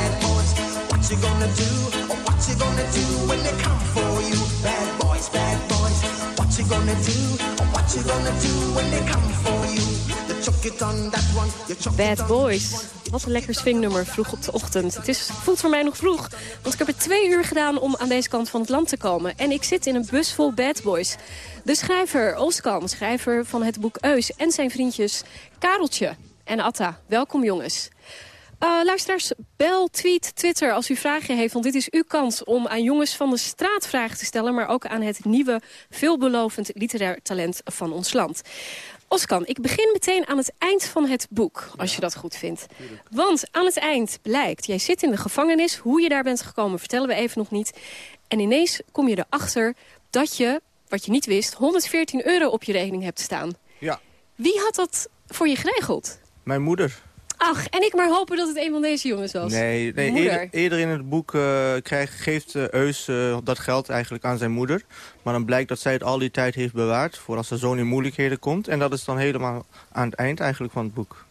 you gonna do? Or what you gonna do when they come for you? Bad boys, bad boys, what you gonna do? Or what you gonna do when they come for you? Bad Boys. Wat een lekker swingnummer vroeg op de ochtend. Het is, voelt voor mij nog vroeg, want ik heb er twee uur gedaan om aan deze kant van het land te komen. En ik zit in een bus vol Bad Boys. De schrijver Oskan, schrijver van het boek Eus en zijn vriendjes Kareltje en Atta. Welkom jongens. Eh, luisteraars, bel, tweet, Twitter als u vragen heeft. Want dit is uw kans om aan jongens van de straat vragen te stellen... maar ook aan het nieuwe, veelbelovend literair talent van ons land. Oskan, ik begin meteen aan het eind van het boek, als je dat goed vindt. Want aan het eind blijkt, jij zit in de gevangenis. Hoe je daar bent gekomen vertellen we even nog niet. En ineens kom je erachter dat je, wat je niet wist... 114 euro op je rekening hebt staan. Ja, Wie had dat voor je geregeld? mijn moeder. Ach, en ik maar hopen dat het een van deze jongens was. Nee, nee eerder, eerder in het boek krijgt, geeft eh, Eus eh, dat geld eigenlijk aan zijn moeder. Maar dan blijkt dat zij het al die tijd heeft bewaard... voor als haar zoon in moeilijkheden komt. En dat is dan helemaal aan het eind eigenlijk van het boek.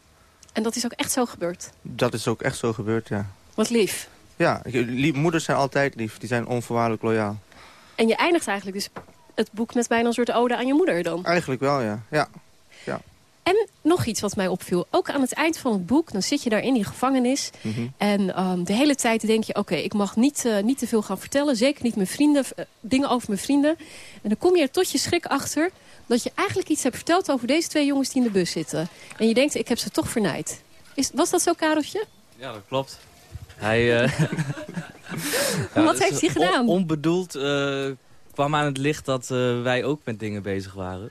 En dat is ook echt zo gebeurd. Dat is ook echt zo gebeurd, ja. Wat lief. Ja, lief- moeders zijn altijd lief. Die zijn onvoorwaardelijk loyaal. En je eindigt eigenlijk dus het boek met bijna een soort ode aan je moeder dan. Eigenlijk wel, ja. ja. En nog iets wat mij opviel. Ook aan het eind van het boek, dan zit je daar in die gevangenis. Mhm. En ehm, de hele tijd denk je, oké, ik mag niet, eh, niet te veel gaan vertellen. Zeker niet mijn vrienden, eh, dingen over mijn vrienden. En dan kom je er tot je schrik achter dat je eigenlijk iets hebt verteld over deze twee jongens die in de bus zitten. En je denkt, ik heb ze toch vernijd. Is, was dat zo, Kareltje? Ja, dat klopt. Hij, eh, (laughs) ja, Wat dus heeft hij on- gedaan? onbedoeld eh, kwam aan het licht dat eh, wij ook met dingen bezig waren.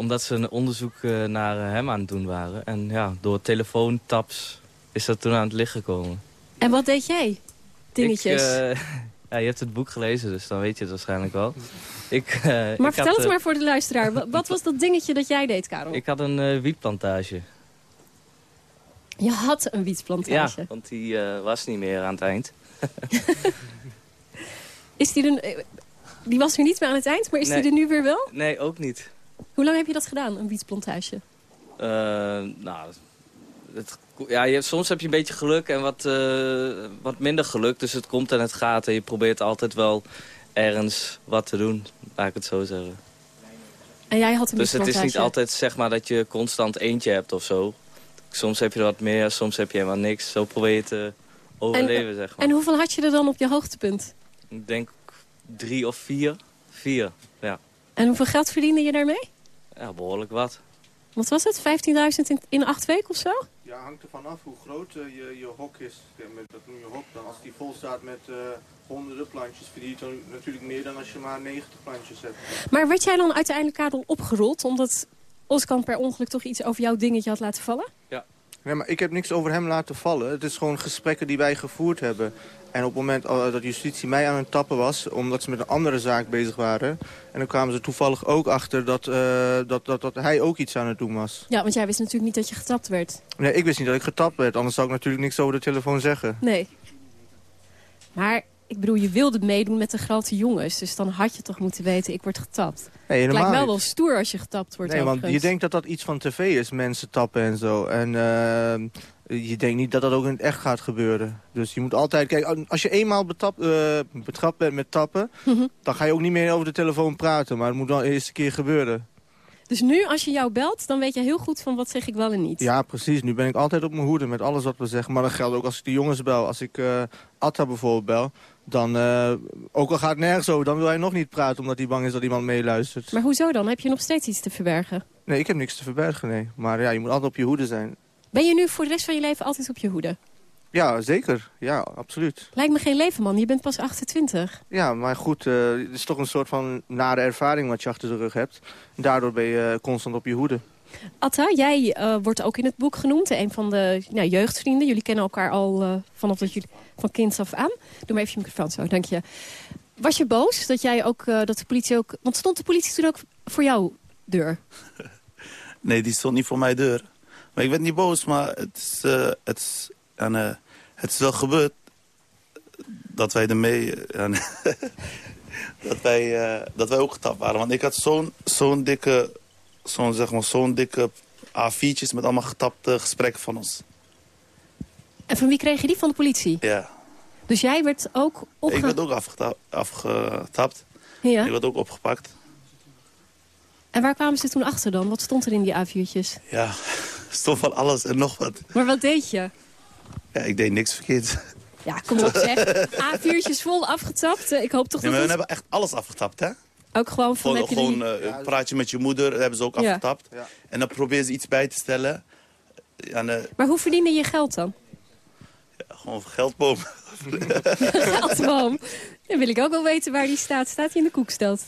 Omdat ze een onderzoek eh, naar eh, hem aan het doen waren. En ja, door telefoontaps is dat toen aan het licht gekomen. En wat deed jij? Dingetjes. Ik, eh, (laughs) ja, je hebt het boek gelezen, dus dan weet je het waarschijnlijk wel. Ik, maar ik vertel had, het maar voor de luisteraar. Wa- Wat was dat dingetje dat jij deed, Karel? Ik had een wietplantage. Je had een wietplantage. Ja, want die was niet meer aan het eind. (laughs) Is die, er, die was er niet meer aan het eind, maar is Nee. die er nu weer wel? Nee, ook niet. Hoe lang heb je dat gedaan, een wietplantage? Eh, nou, het, ja, je, soms heb je een beetje geluk en wat, eh, wat minder geluk. Dus het komt en het gaat en je probeert altijd wel ergens wat te doen, laat ik het zo zeggen. En jij had een Dus het is niet altijd zeg maar dat je constant eentje hebt of zo. Soms heb je er wat meer, soms heb je helemaal niks. Zo probeer je te overleven, zeg maar. En hoeveel had je er dan op je hoogtepunt? Ik denk drie of vier. Vier. En hoeveel geld verdiende je daarmee? Ja, behoorlijk wat. Wat was het? 15.000 in, in acht weken of zo? Ja, hangt er vanaf hoe groot eh, je, je hok is. Ja, met, dat noem je hok dan. Als die vol staat met eh, honderden plantjes, verdien je dan natuurlijk meer dan als je maar 90 plantjes hebt. Maar werd jij dan uiteindelijk, Karel, opgerold... omdat Oskan per ongeluk toch iets over jouw dingetje had laten vallen? Nee, maar ik heb niks over hem laten vallen. Het is gewoon gesprekken die wij gevoerd hebben. En op het moment eh, dat justitie mij aan het tappen was, omdat ze met een andere zaak bezig waren... en dan kwamen ze toevallig ook achter dat, eh, dat, dat, dat hij ook iets aan het doen was. Ja, want jij wist natuurlijk niet dat je getapt werd. Nee, ik wist niet dat ik getapt werd, anders zou ik natuurlijk niks over de telefoon zeggen. Nee. Maar ik bedoel, je wilde meedoen met de grote jongens. Dus dan had je toch moeten weten, ik word getapt. Nee, het lijkt wel wel stoer als je getapt wordt Nee, want je denkt dat dat iets van tv is, mensen tappen en zo. En eh, je denkt niet dat dat ook in het echt gaat gebeuren. Dus je moet altijd, kijk, als je eenmaal betap, eh, betrapt bent met tappen... Mhm. dan ga je ook niet meer over de telefoon praten. Maar het moet wel eerst een keer gebeuren. Dus nu, als je jou belt, dan weet je heel goed van wat zeg ik wel en niet. Ja, precies. Nu ben ik altijd op mijn hoede met alles wat we zeggen. Maar dat geldt ook als ik de jongens bel. Als ik eh Atta bijvoorbeeld bel, dan, eh, ook al gaat het nergens over... dan wil hij nog niet praten omdat hij bang is dat iemand meeluistert. Maar hoezo dan? Heb je nog steeds iets te verbergen? Nee, ik heb niks te verbergen, nee. Maar ja, je moet altijd op je hoede zijn. Ben je nu voor de rest van je leven altijd op je hoede? Ja, zeker. Ja, absoluut. Lijkt me geen leven, man. Je bent pas 28. Ja, maar goed, eh, het is toch een soort van nare ervaring wat je achter de rug hebt. Daardoor ben je eh, constant op je hoede. Atta, jij eh, wordt ook in het boek genoemd. Een van de nou, jeugdvrienden. Jullie kennen elkaar al eh, vanaf dat jullie van kinds af aan. Doe maar even je microfoon zo, dank je. Was je boos dat jij ook, eh, dat de politie ook... Want stond de politie toen ook voor jouw deur? (laughs) Nee, die stond niet voor mijn deur. Maar ik werd niet boos, maar het is, eh, het is, en, eh, het is wel gebeurd dat wij ermee... eh, en (laughs) dat, wij, eh, dat wij ook getapt waren. Want ik had zo'n zo'n dikke, zo'n zeg maar, zo'n dikke A4'tjes met allemaal getapte gesprekken van ons. En van wie kreeg je die? Van de politie? Ja. Dus jij werd ook opge... Ik werd ook afgeta- afgetapt. Ja. Ik werd ook opgepakt. En waar kwamen ze toen achter dan? Wat stond er in die A4'tjes? Ja, stond van alles en nog wat. Maar wat deed je? Ja, ik deed niks verkeerd. Ja, kom op zeg. (laughs) A4'tjes vol afgetapt. Ik hoop toch dat maar we hebben echt alles afgetapt, hè? ook gewoon van... Gewoon, gewoon eh, praat je met je moeder, dat hebben ze ook Ja. afgetapt. En dan probeer ze iets bij te stellen. Ja, en, eh, Maar hoe verdiende je geld dan? gewoon geldboom. (laughs) Geldboom. Dan wil ik ook wel weten waar die staat. Staat hij in de koekstelt?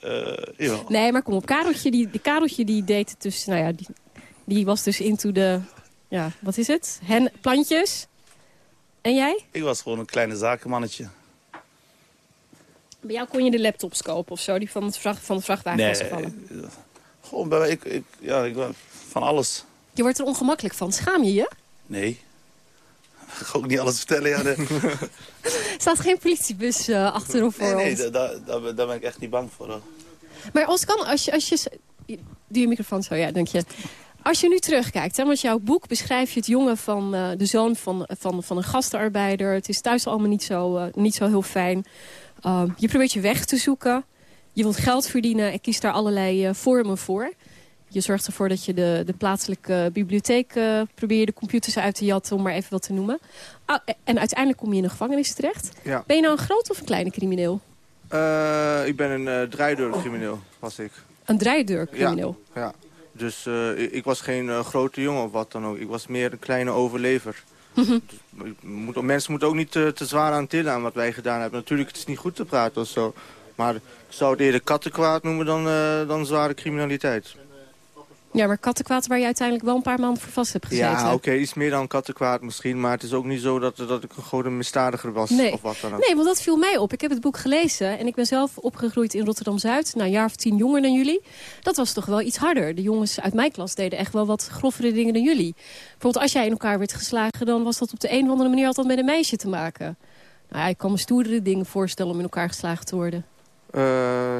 Eh ja. Nee, maar kom op. Kareltje, die, die Kareltje die deed het dus... Nou ja, die, die was dus into de... Ja, wat is het? Hen, plantjes. En jij? Ik was gewoon een kleine zakenmannetje. Bij jou kon je de laptops kopen of zo, die van, het vracht, van de vrachtwagen was gevallen. Gewoon bij ik, ik, ja, ik, van alles. Je wordt er ongemakkelijk van. Schaam je je? Nee. Ik (laughs) ga ook niet alles vertellen. Ja, de... Er (laughs) staat geen politiebus eh, achter of voor nee, nee, daar, daar, daar- daar ben ik echt niet bang voor. hoor. Maar als kan, als je, als je... Doe je microfoon zo, ja, dank je. Als je nu terugkijkt, hè, want jouw boek beschrijf je het jongen van eh, de zoon van, van, van een gastenarbeider. Het is thuis allemaal niet zo, eh, niet zo heel fijn. Uh, je probeert je weg te zoeken. Je wilt geld verdienen en kiest daar allerlei uh, vormen voor. Je zorgt ervoor dat je de, de plaatselijke bibliotheek probeert de computers uit te jatten, om maar even wat te noemen. Ah, en uiteindelijk kom je in een gevangenis terecht. Ja. Ben je nou een grote of een kleine crimineel? Ik ben een uh, draaideurcrimineel, was ik. Een draaideurcrimineel? Ja, ja. Dus uh, ik, ik, was geen uh, grote jongen of wat dan ook. Ik was meer een kleine overlever. dus, moet, mensen moeten ook niet te, te zwaar aan tillen aan wat wij gedaan hebben. Natuurlijk, het is niet goed te praten of zo. Maar ik zou het eerder kattenkwaad noemen dan, dan zware criminaliteit. Ja, maar kattenkwaad waar je uiteindelijk wel een paar maanden voor vast hebt gezeten. Ja, oké, okay, iets meer dan kattenkwaad misschien. Maar het is ook niet zo dat, dat ik een grote misdadiger was nee. of wat dan ook. Nee, want dat viel mij op. Ik heb het boek gelezen en ik ben zelf opgegroeid in Rotterdam-Zuid. Nou, een jaar of tien jonger dan jullie. Dat was toch wel iets harder. De jongens uit mijn klas deden echt wel wat grovere dingen dan jullie. Bijvoorbeeld als jij in elkaar werd geslagen... dan was dat op de een of andere manier altijd met een meisje te maken. Nou ja, ik kan me stoerdere dingen voorstellen om in elkaar geslagen te worden. Uh...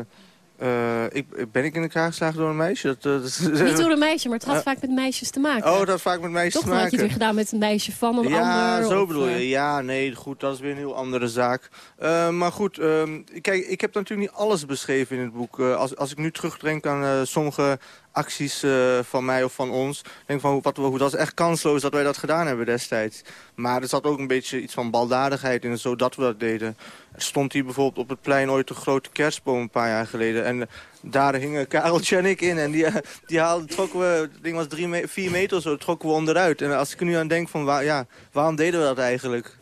Uh, ik, ben ik in elkaar geslagen door een meisje? Dat, uh, dat. Niet door een meisje, maar het had uh, vaak met meisjes te maken. Oh, dat had vaak met meisjes Toch, te maken. Toch had je het weer gedaan met een meisje van een ja, ander? Ja, zo of, bedoel je. Ja, nee, goed, dat is weer een heel andere zaak. maar goed, ehm, kijk, ik heb natuurlijk niet alles beschreven in het boek. als, als ik nu terugdenk aan sommige acties uh, van mij of van ons. denk van, wat, hoe, dat is echt kansloos dat wij dat gedaan hebben destijds. Maar er zat ook een beetje iets van baldadigheid in, zodat we dat deden. Er stond hier bijvoorbeeld op het plein ooit een grote kerstboom een paar jaar geleden. En daar hingen Kareltje en ik in. En die, uh, die haalden, trokken we, het ding was drie me vier meter zo, trokken we onderuit. En als ik er nu aan denk van, waar, ja, waarom deden we dat eigenlijk?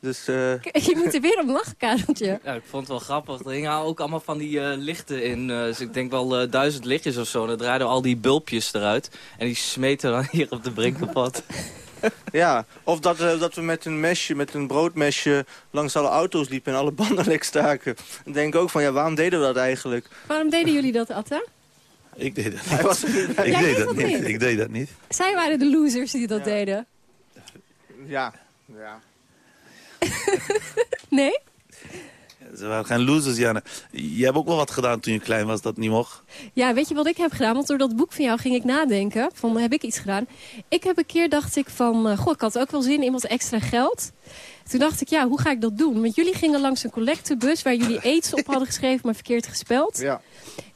Dus, uh... Je moet er weer om lachen, Kareltje. (laughs) Ja, ik vond het wel grappig. Er hingen ook allemaal van die uh, lichten in. Uh, dus ik denk wel uh, duizend lichtjes of zo. En dan draaiden al die bulpjes eruit. En die smeten dan (laughs) hier op de brink kapot. (laughs) ja, of dat, dat we met een mesje, met een broodmesje... langs alle auto's liepen en alle banden (laughs) lek staken. Dan denk ik ook van, ja, waarom deden we dat eigenlijk? Waarom deden jullie dat, Atta? Ik deed dat (laughs) niet. Hij was ik, deed dat niet. niet. ik deed dat niet. Zij waren de losers die dat ja. deden. Ja, ja. nee? Ze waren geen losers, Janne. Je hebt ook wel wat gedaan toen je klein was dat niet mocht. Ja, weet je wat ik heb gedaan? Want door dat boek van jou ging ik nadenken. Van, heb ik iets gedaan? Ik heb een keer dacht ik van... Uh, goh, ik had ook wel zin in wat extra geld. Toen dacht ik, ja, hoe ga ik dat doen? Want jullie gingen langs een collectebus... waar jullie (laughs) aids op hadden geschreven, maar verkeerd gespeld. Ja.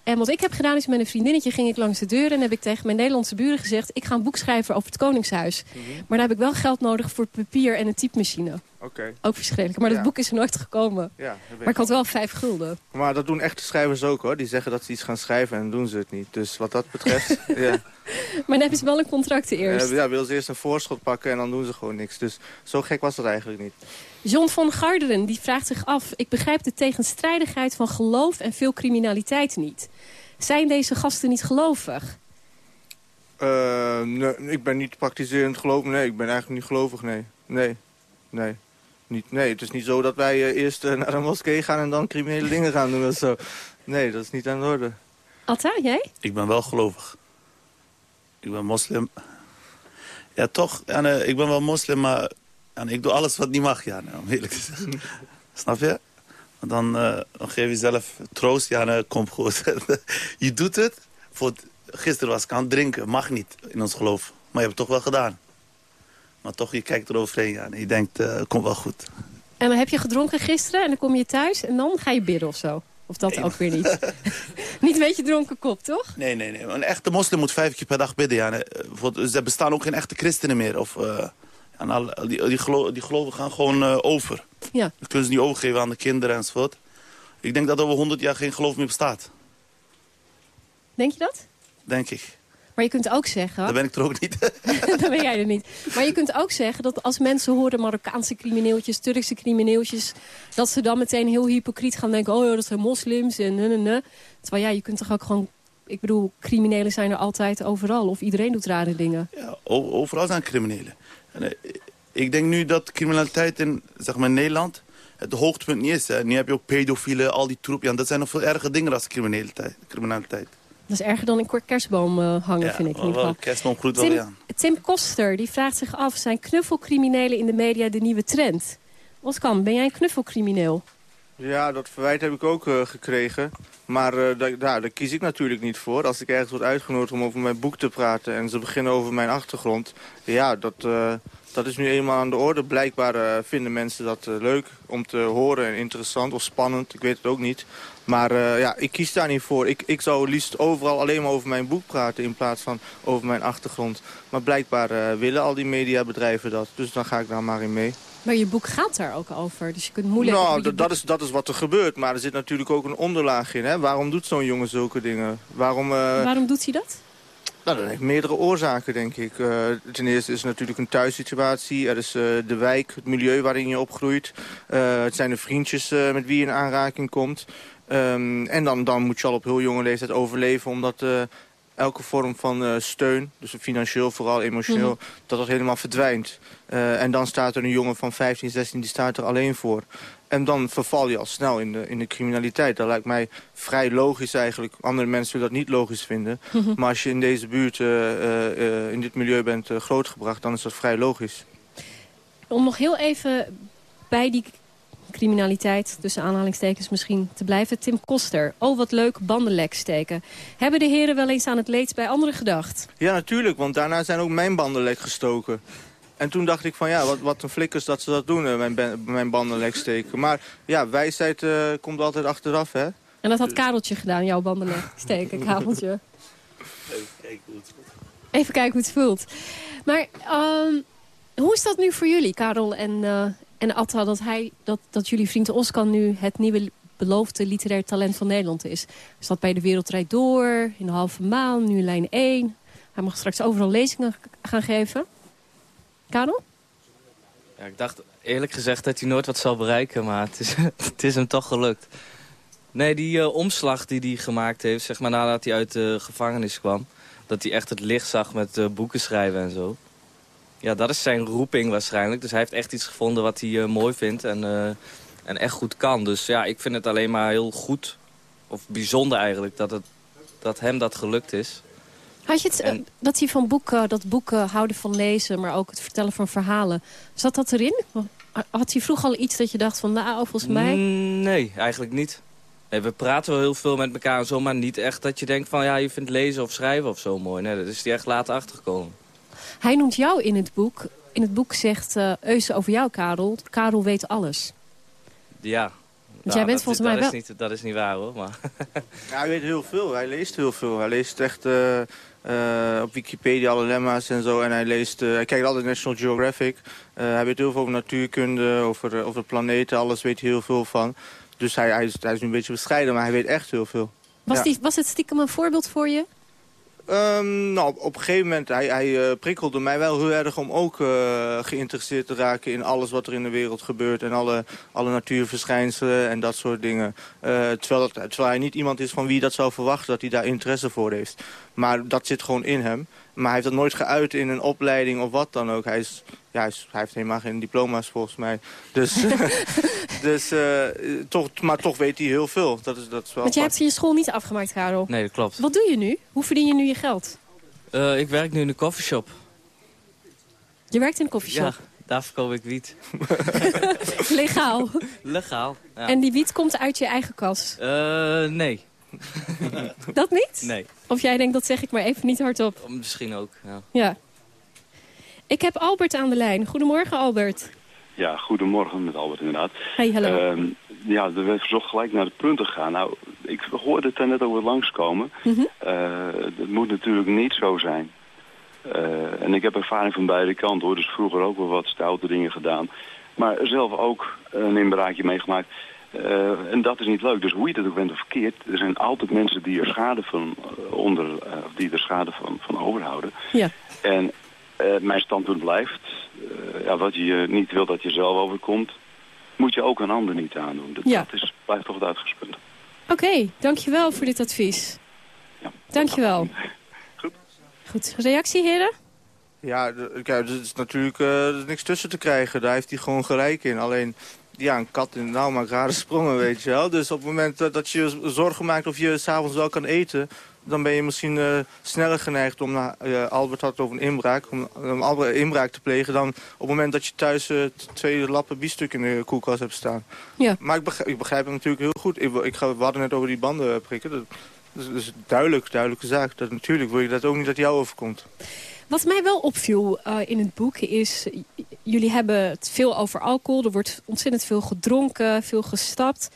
En wat ik heb gedaan is met een vriendinnetje ging ik langs de deur... en heb ik tegen mijn Nederlandse buren gezegd... ik ga een boek schrijven over het Koningshuis. Mm -hmm. Maar daar heb ik wel geld nodig voor papier en een typemachine. Okay. Ook verschrikkelijk. Maar ja. dat boek is er nooit gekomen. Ja, maar ik had wel vijf gulden. Maar dat doen echte schrijvers ook hoor. Die zeggen dat ze iets gaan schrijven en doen ze het niet. Dus wat dat betreft... (laughs) ja. Maar dan hebben ze wel een contract eerst. Ja, willen ze eerst een voorschot pakken en dan doen ze gewoon niks. Dus zo gek was dat eigenlijk niet. John van Garderen die vraagt zich af... ik begrijp de tegenstrijdigheid van geloof en veel criminaliteit niet. Zijn deze gasten niet gelovig? Uh, nee, ik ben niet praktiserend geloof. Nee, ik ben eigenlijk niet gelovig, nee. Nee, nee. Niet, nee, het is niet zo dat wij uh, eerst uh, naar een moskee gaan en dan criminele dingen gaan doen of zo. Nee, dat is niet aan de orde. Atta, jij? Ik ben wel gelovig. Ik ben moslim. Ja, toch. Nee, ik ben wel moslim, maar ja, ik doe alles wat niet mag, ja, nee, om eerlijk te zeggen. (laughs) Snap je? Dan, uh, dan geef je zelf troost. Ja, nee, kom goed. (laughs) je doet het. Voor het, gisteren was ik aan het drinken. Mag niet in ons geloof. Maar je hebt het toch wel gedaan. Maar toch, je kijkt eroverheen ja, en je denkt, uh, komt wel goed. En dan heb je gedronken gisteren en dan kom je thuis en dan ga je bidden of zo? Of dat nee, ook weer niet? (laughs) niet een beetje dronken kop, toch? Nee, nee, nee. Een echte moslim moet vijf keer per dag bidden. Ja. Er bestaan ook geen echte christenen meer. Of, uh, en al, die, die, gelo die geloven gaan gewoon uh, over. Ja. Dan kunnen ze niet overgeven aan de kinderen enzovoort. Ik denk dat er over honderd jaar geen geloof meer bestaat. Denk je dat? Denk ik. Maar je kunt ook zeggen... Dan ben ik er ook niet. (laughs) Dan ben jij er niet. Maar je kunt ook zeggen dat als mensen horen Marokkaanse crimineeltjes, Turkse crimineeltjes... dat ze dan meteen heel hypocriet gaan denken... oh, dat zijn moslims en ne, ne, ne. Terwijl ja, je kunt toch ook gewoon... Ik bedoel, criminelen zijn er altijd overal. Of iedereen doet rare dingen. Ja, overal zijn criminelen. En, uh, ik denk nu dat criminaliteit in, zeg maar, Nederland het hoogtepunt niet is. Hè. Nu heb je ook pedofielen, al die troep. Ja, dat zijn nog veel erger dingen dan criminaliteit. criminaliteit. Dat is erger dan een kort kerstboom eh, hangen, vind ik in ieder geval. kerstboom groeit wel Tim, aan. Tim Koster die vraagt zich af, zijn knuffelcriminelen in de media de nieuwe trend? Oskan, ben jij een knuffelcrimineel? Ja, dat verwijt heb ik ook eh, gekregen. Maar eh, daar, daar, kies ik natuurlijk niet voor. Als ik ergens word uitgenodigd om over mijn boek te praten... en ze beginnen over mijn achtergrond... ja, dat, eh, dat is nu eenmaal aan de orde. Blijkbaar vinden mensen dat leuk om te horen en interessant of spannend. Ik weet het ook niet. Maar ja, ik kies daar niet voor. Ik, ik zou liefst overal alleen maar over mijn boek praten... in plaats van over mijn achtergrond. Maar blijkbaar willen al die mediabedrijven dat. Dus dan ga ik daar maar in mee. Maar je boek gaat daar ook over, dus je kunt moeilijk... Nou, dat- is, dat is wat er gebeurt. Maar er zit natuurlijk ook een onderlaag in. Hè? Waarom doet zo'n jongen zulke dingen? Waarom, eh, Waarom doet hij dat? Nou, dat heeft meerdere oorzaken, denk ik. Eh, ten eerste is het natuurlijk een thuissituatie. Er is eh, de wijk, het milieu waarin je opgroeit. Het zijn de vriendjes met wie je in aanraking komt. Ehm, en dan, dan moet je al op heel jonge leeftijd overleven... omdat elke vorm van eh, steun, dus financieel vooral, emotioneel... Mhm. dat dat helemaal verdwijnt. Eh, en dan staat er een jongen van 15, 16, die staat er alleen voor. En dan verval je al snel in de, in de criminaliteit. Dat lijkt mij vrij logisch eigenlijk. Andere mensen zullen dat niet logisch vinden. Mhm. Maar als je in deze buurt, eh, in dit milieu bent grootgebracht... dan is dat vrij logisch. Om nog heel even bij die criminaliteit, tussen aanhalingstekens misschien, te blijven. Tim Koster, oh wat leuk, bandenlek steken. Hebben de heren wel eens aan het leed bij anderen gedacht? Ja, natuurlijk, want daarna zijn ook mijn banden lek gestoken. En toen dacht ik van ja, wat, wat een flikkers dat ze dat doen, eh, mijn, mijn banden lek steken. Maar ja, wijsheid eh, komt altijd achteraf, hè? En dat had Kareltje gedaan, jouw bandenlek steken, (laughs) Kareltje. Even kijken hoe het voelt. Maar ehm, hoe is dat nu voor jullie, Karel en, eh, en Atta, dat, hij, dat, dat jullie vriend Oskan nu het nieuwe beloofde literair talent van Nederland is? Is dat bij de Wereldrijd Door, in de halve maan, nu in lijn 1? Hij mag straks overal lezingen gaan geven. Karel? Ja, ik dacht eerlijk gezegd dat hij nooit wat zal bereiken, maar het is, (laughs) het is hem toch gelukt. Nee, die eh, omslag die hij gemaakt heeft, zeg maar nadat hij uit de gevangenis kwam... dat hij echt het licht zag met eh, boeken schrijven en zo. Ja, dat is zijn roeping waarschijnlijk. Dus hij heeft echt iets gevonden wat hij eh, mooi vindt en, eh, en echt goed kan. Dus ja, ik vind het alleen maar heel goed, of bijzonder eigenlijk, dat, het, dat hem dat gelukt is. Had je het, eh, dat hij van boeken, dat boeken houden van lezen, maar ook het vertellen van verhalen, zat dat erin? Had hij vroeger al iets dat je dacht van, nou, volgens mij... Mm, Nee, eigenlijk niet. Nee, we praten wel heel veel met elkaar en zo, maar niet echt dat je denkt van... ja, je vindt lezen of schrijven of zo mooi. Nee, dat is hij echt later achtergekomen. Hij noemt jou in het boek. In het boek zegt eh Euse over jou, Karel. Karel weet alles. Ja. jij bent dat, volgens dat mij is wel- Niet, dat is niet waar, hoor. Maar (laughs) Ja, hij weet heel veel. Hij leest heel veel. Hij leest echt eh, eh, op Wikipedia alle lemma's en zo. En hij, leest, eh, hij kijkt altijd National Geographic. Eh, hij weet heel veel over natuurkunde, over, over planeten. Alles weet hij heel veel van. Dus hij, hij, is, hij is nu een beetje bescheiden, maar hij weet echt heel veel. Was, Ja. die, was het stiekem een voorbeeld voor je? Ehm, nou, op, een gegeven moment, hij, hij eh, prikkelde mij wel heel erg om ook eh, geïnteresseerd te raken in alles wat er in de wereld gebeurt. En alle, alle natuurverschijnselen en dat soort dingen. Eh, terwijl, dat, terwijl hij niet iemand is van wie dat zou verwachten dat hij daar interesse voor heeft. Maar dat zit gewoon in hem. Maar hij heeft dat nooit geuit in een opleiding of wat dan ook. Hij, is, ja, hij, is- hij heeft helemaal geen diploma's volgens mij. Dus, (laughs) (laughs) dus eh, toch, maar toch weet hij heel veel. Dat is, dat is wel Want jij hebt je school niet afgemaakt, Karel. nee, dat klopt. Wat doe je nu? Hoe verdien je nu je geld? Eh, ik werk nu in de koffieshop. Je werkt in een koffieshop. Ja, daar verkoop ik wiet. (laughs) Legaal. Legaal. Ja. En die wiet komt uit je eigen kas. Eh, nee. Dat niet? Nee. Of jij denkt, dat zeg ik maar even niet hardop. Misschien ook, ja. Ja. Ik heb Albert aan de lijn. Goedemorgen, Albert. Ja, goedemorgen met Albert inderdaad. Hey, hallo. Ehm, ja, er werd verzocht gelijk naar de punten gaan. Nou, ik hoorde het er net over langskomen. Eh, dat moet natuurlijk niet zo zijn. Eh, en ik heb ervaring van beide kanten hoor. Dus vroeger ook wel wat stoute dingen gedaan. Maar zelf ook een inbraakje meegemaakt. Eh, en dat is niet leuk. Dus hoe je dat ook bent of verkeerd, er zijn altijd mensen die er schade van eh, onder, of die er schade van, van overhouden. Ja. En eh, mijn standpunt blijft, eh, ja, wat je niet wil dat je zelf overkomt, moet je ook een ander niet aandoen. Dat, Ja. dat is, blijft toch het uitgangspunt. Oké, dankjewel voor dit advies. Dankjewel. (laughs) Goed. Goed. Reactie, heren? Ja, kijk, er is natuurlijk eh, er is niks tussen te krijgen. Daar heeft hij gewoon gelijk in. Alleen, ja, een kat in de nauw maakt rare sprongen, weet je wel. Dus op het moment dat, je zorgen maakt of je s'avonds wel kan eten... dan ben je misschien eh, sneller geneigd om, naar, eh, Albert had het over een inbraak, om een andere inbraak te plegen dan op het moment dat je thuis eh, twee lappen biefstuk in de koelkast hebt staan. Ja. Maar ik begrijp, ik begrijp het natuurlijk heel goed. Ik, ik, ga- we hadden net over die banden prikken. Dat, dat is duidelijk, duidelijke zaak. Dat, natuurlijk wil je dat ook niet dat jou overkomt. Wat mij wel opviel eh, in het boek is... jullie hebben het veel over alcohol. Er wordt ontzettend veel gedronken, veel gestapt.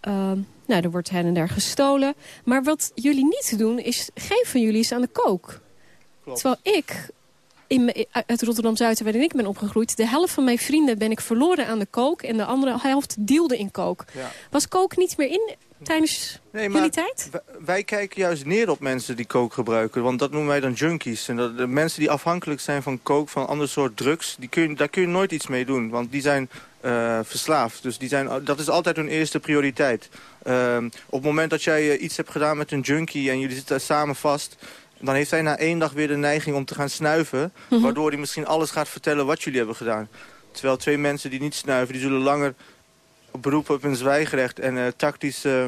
Ehm, nou, er wordt her en der gestolen. Maar wat jullie niet doen, is... geen van jullie is aan de kook. Terwijl ik, in, me- uit Rotterdam-Zuid, waarin ik ben opgegroeid... de helft van mijn vrienden ben ik verloren aan de kook... en de andere helft deelde in kook. Ja. Was kook niet meer in tijdens Nee, jullie tijd? wij- kijken juist neer op mensen die coke gebruiken. Want dat noemen wij dan junkies. En dat, de mensen die afhankelijk zijn van coke, van ander soort drugs... Die kun je, daar kun je nooit iets mee doen. Want die zijn eh, verslaafd. Dus die zijn, dat is altijd hun eerste prioriteit. Ehm, op het moment dat jij eh, iets hebt gedaan met een junkie... en jullie zitten samen vast... dan heeft hij na één dag weer de neiging om te gaan snuiven... waardoor hij misschien alles gaat vertellen wat jullie hebben gedaan. Terwijl twee mensen die niet snuiven... die zullen langer beroepen op hun zwijgerecht... en eh, tactisch... eh,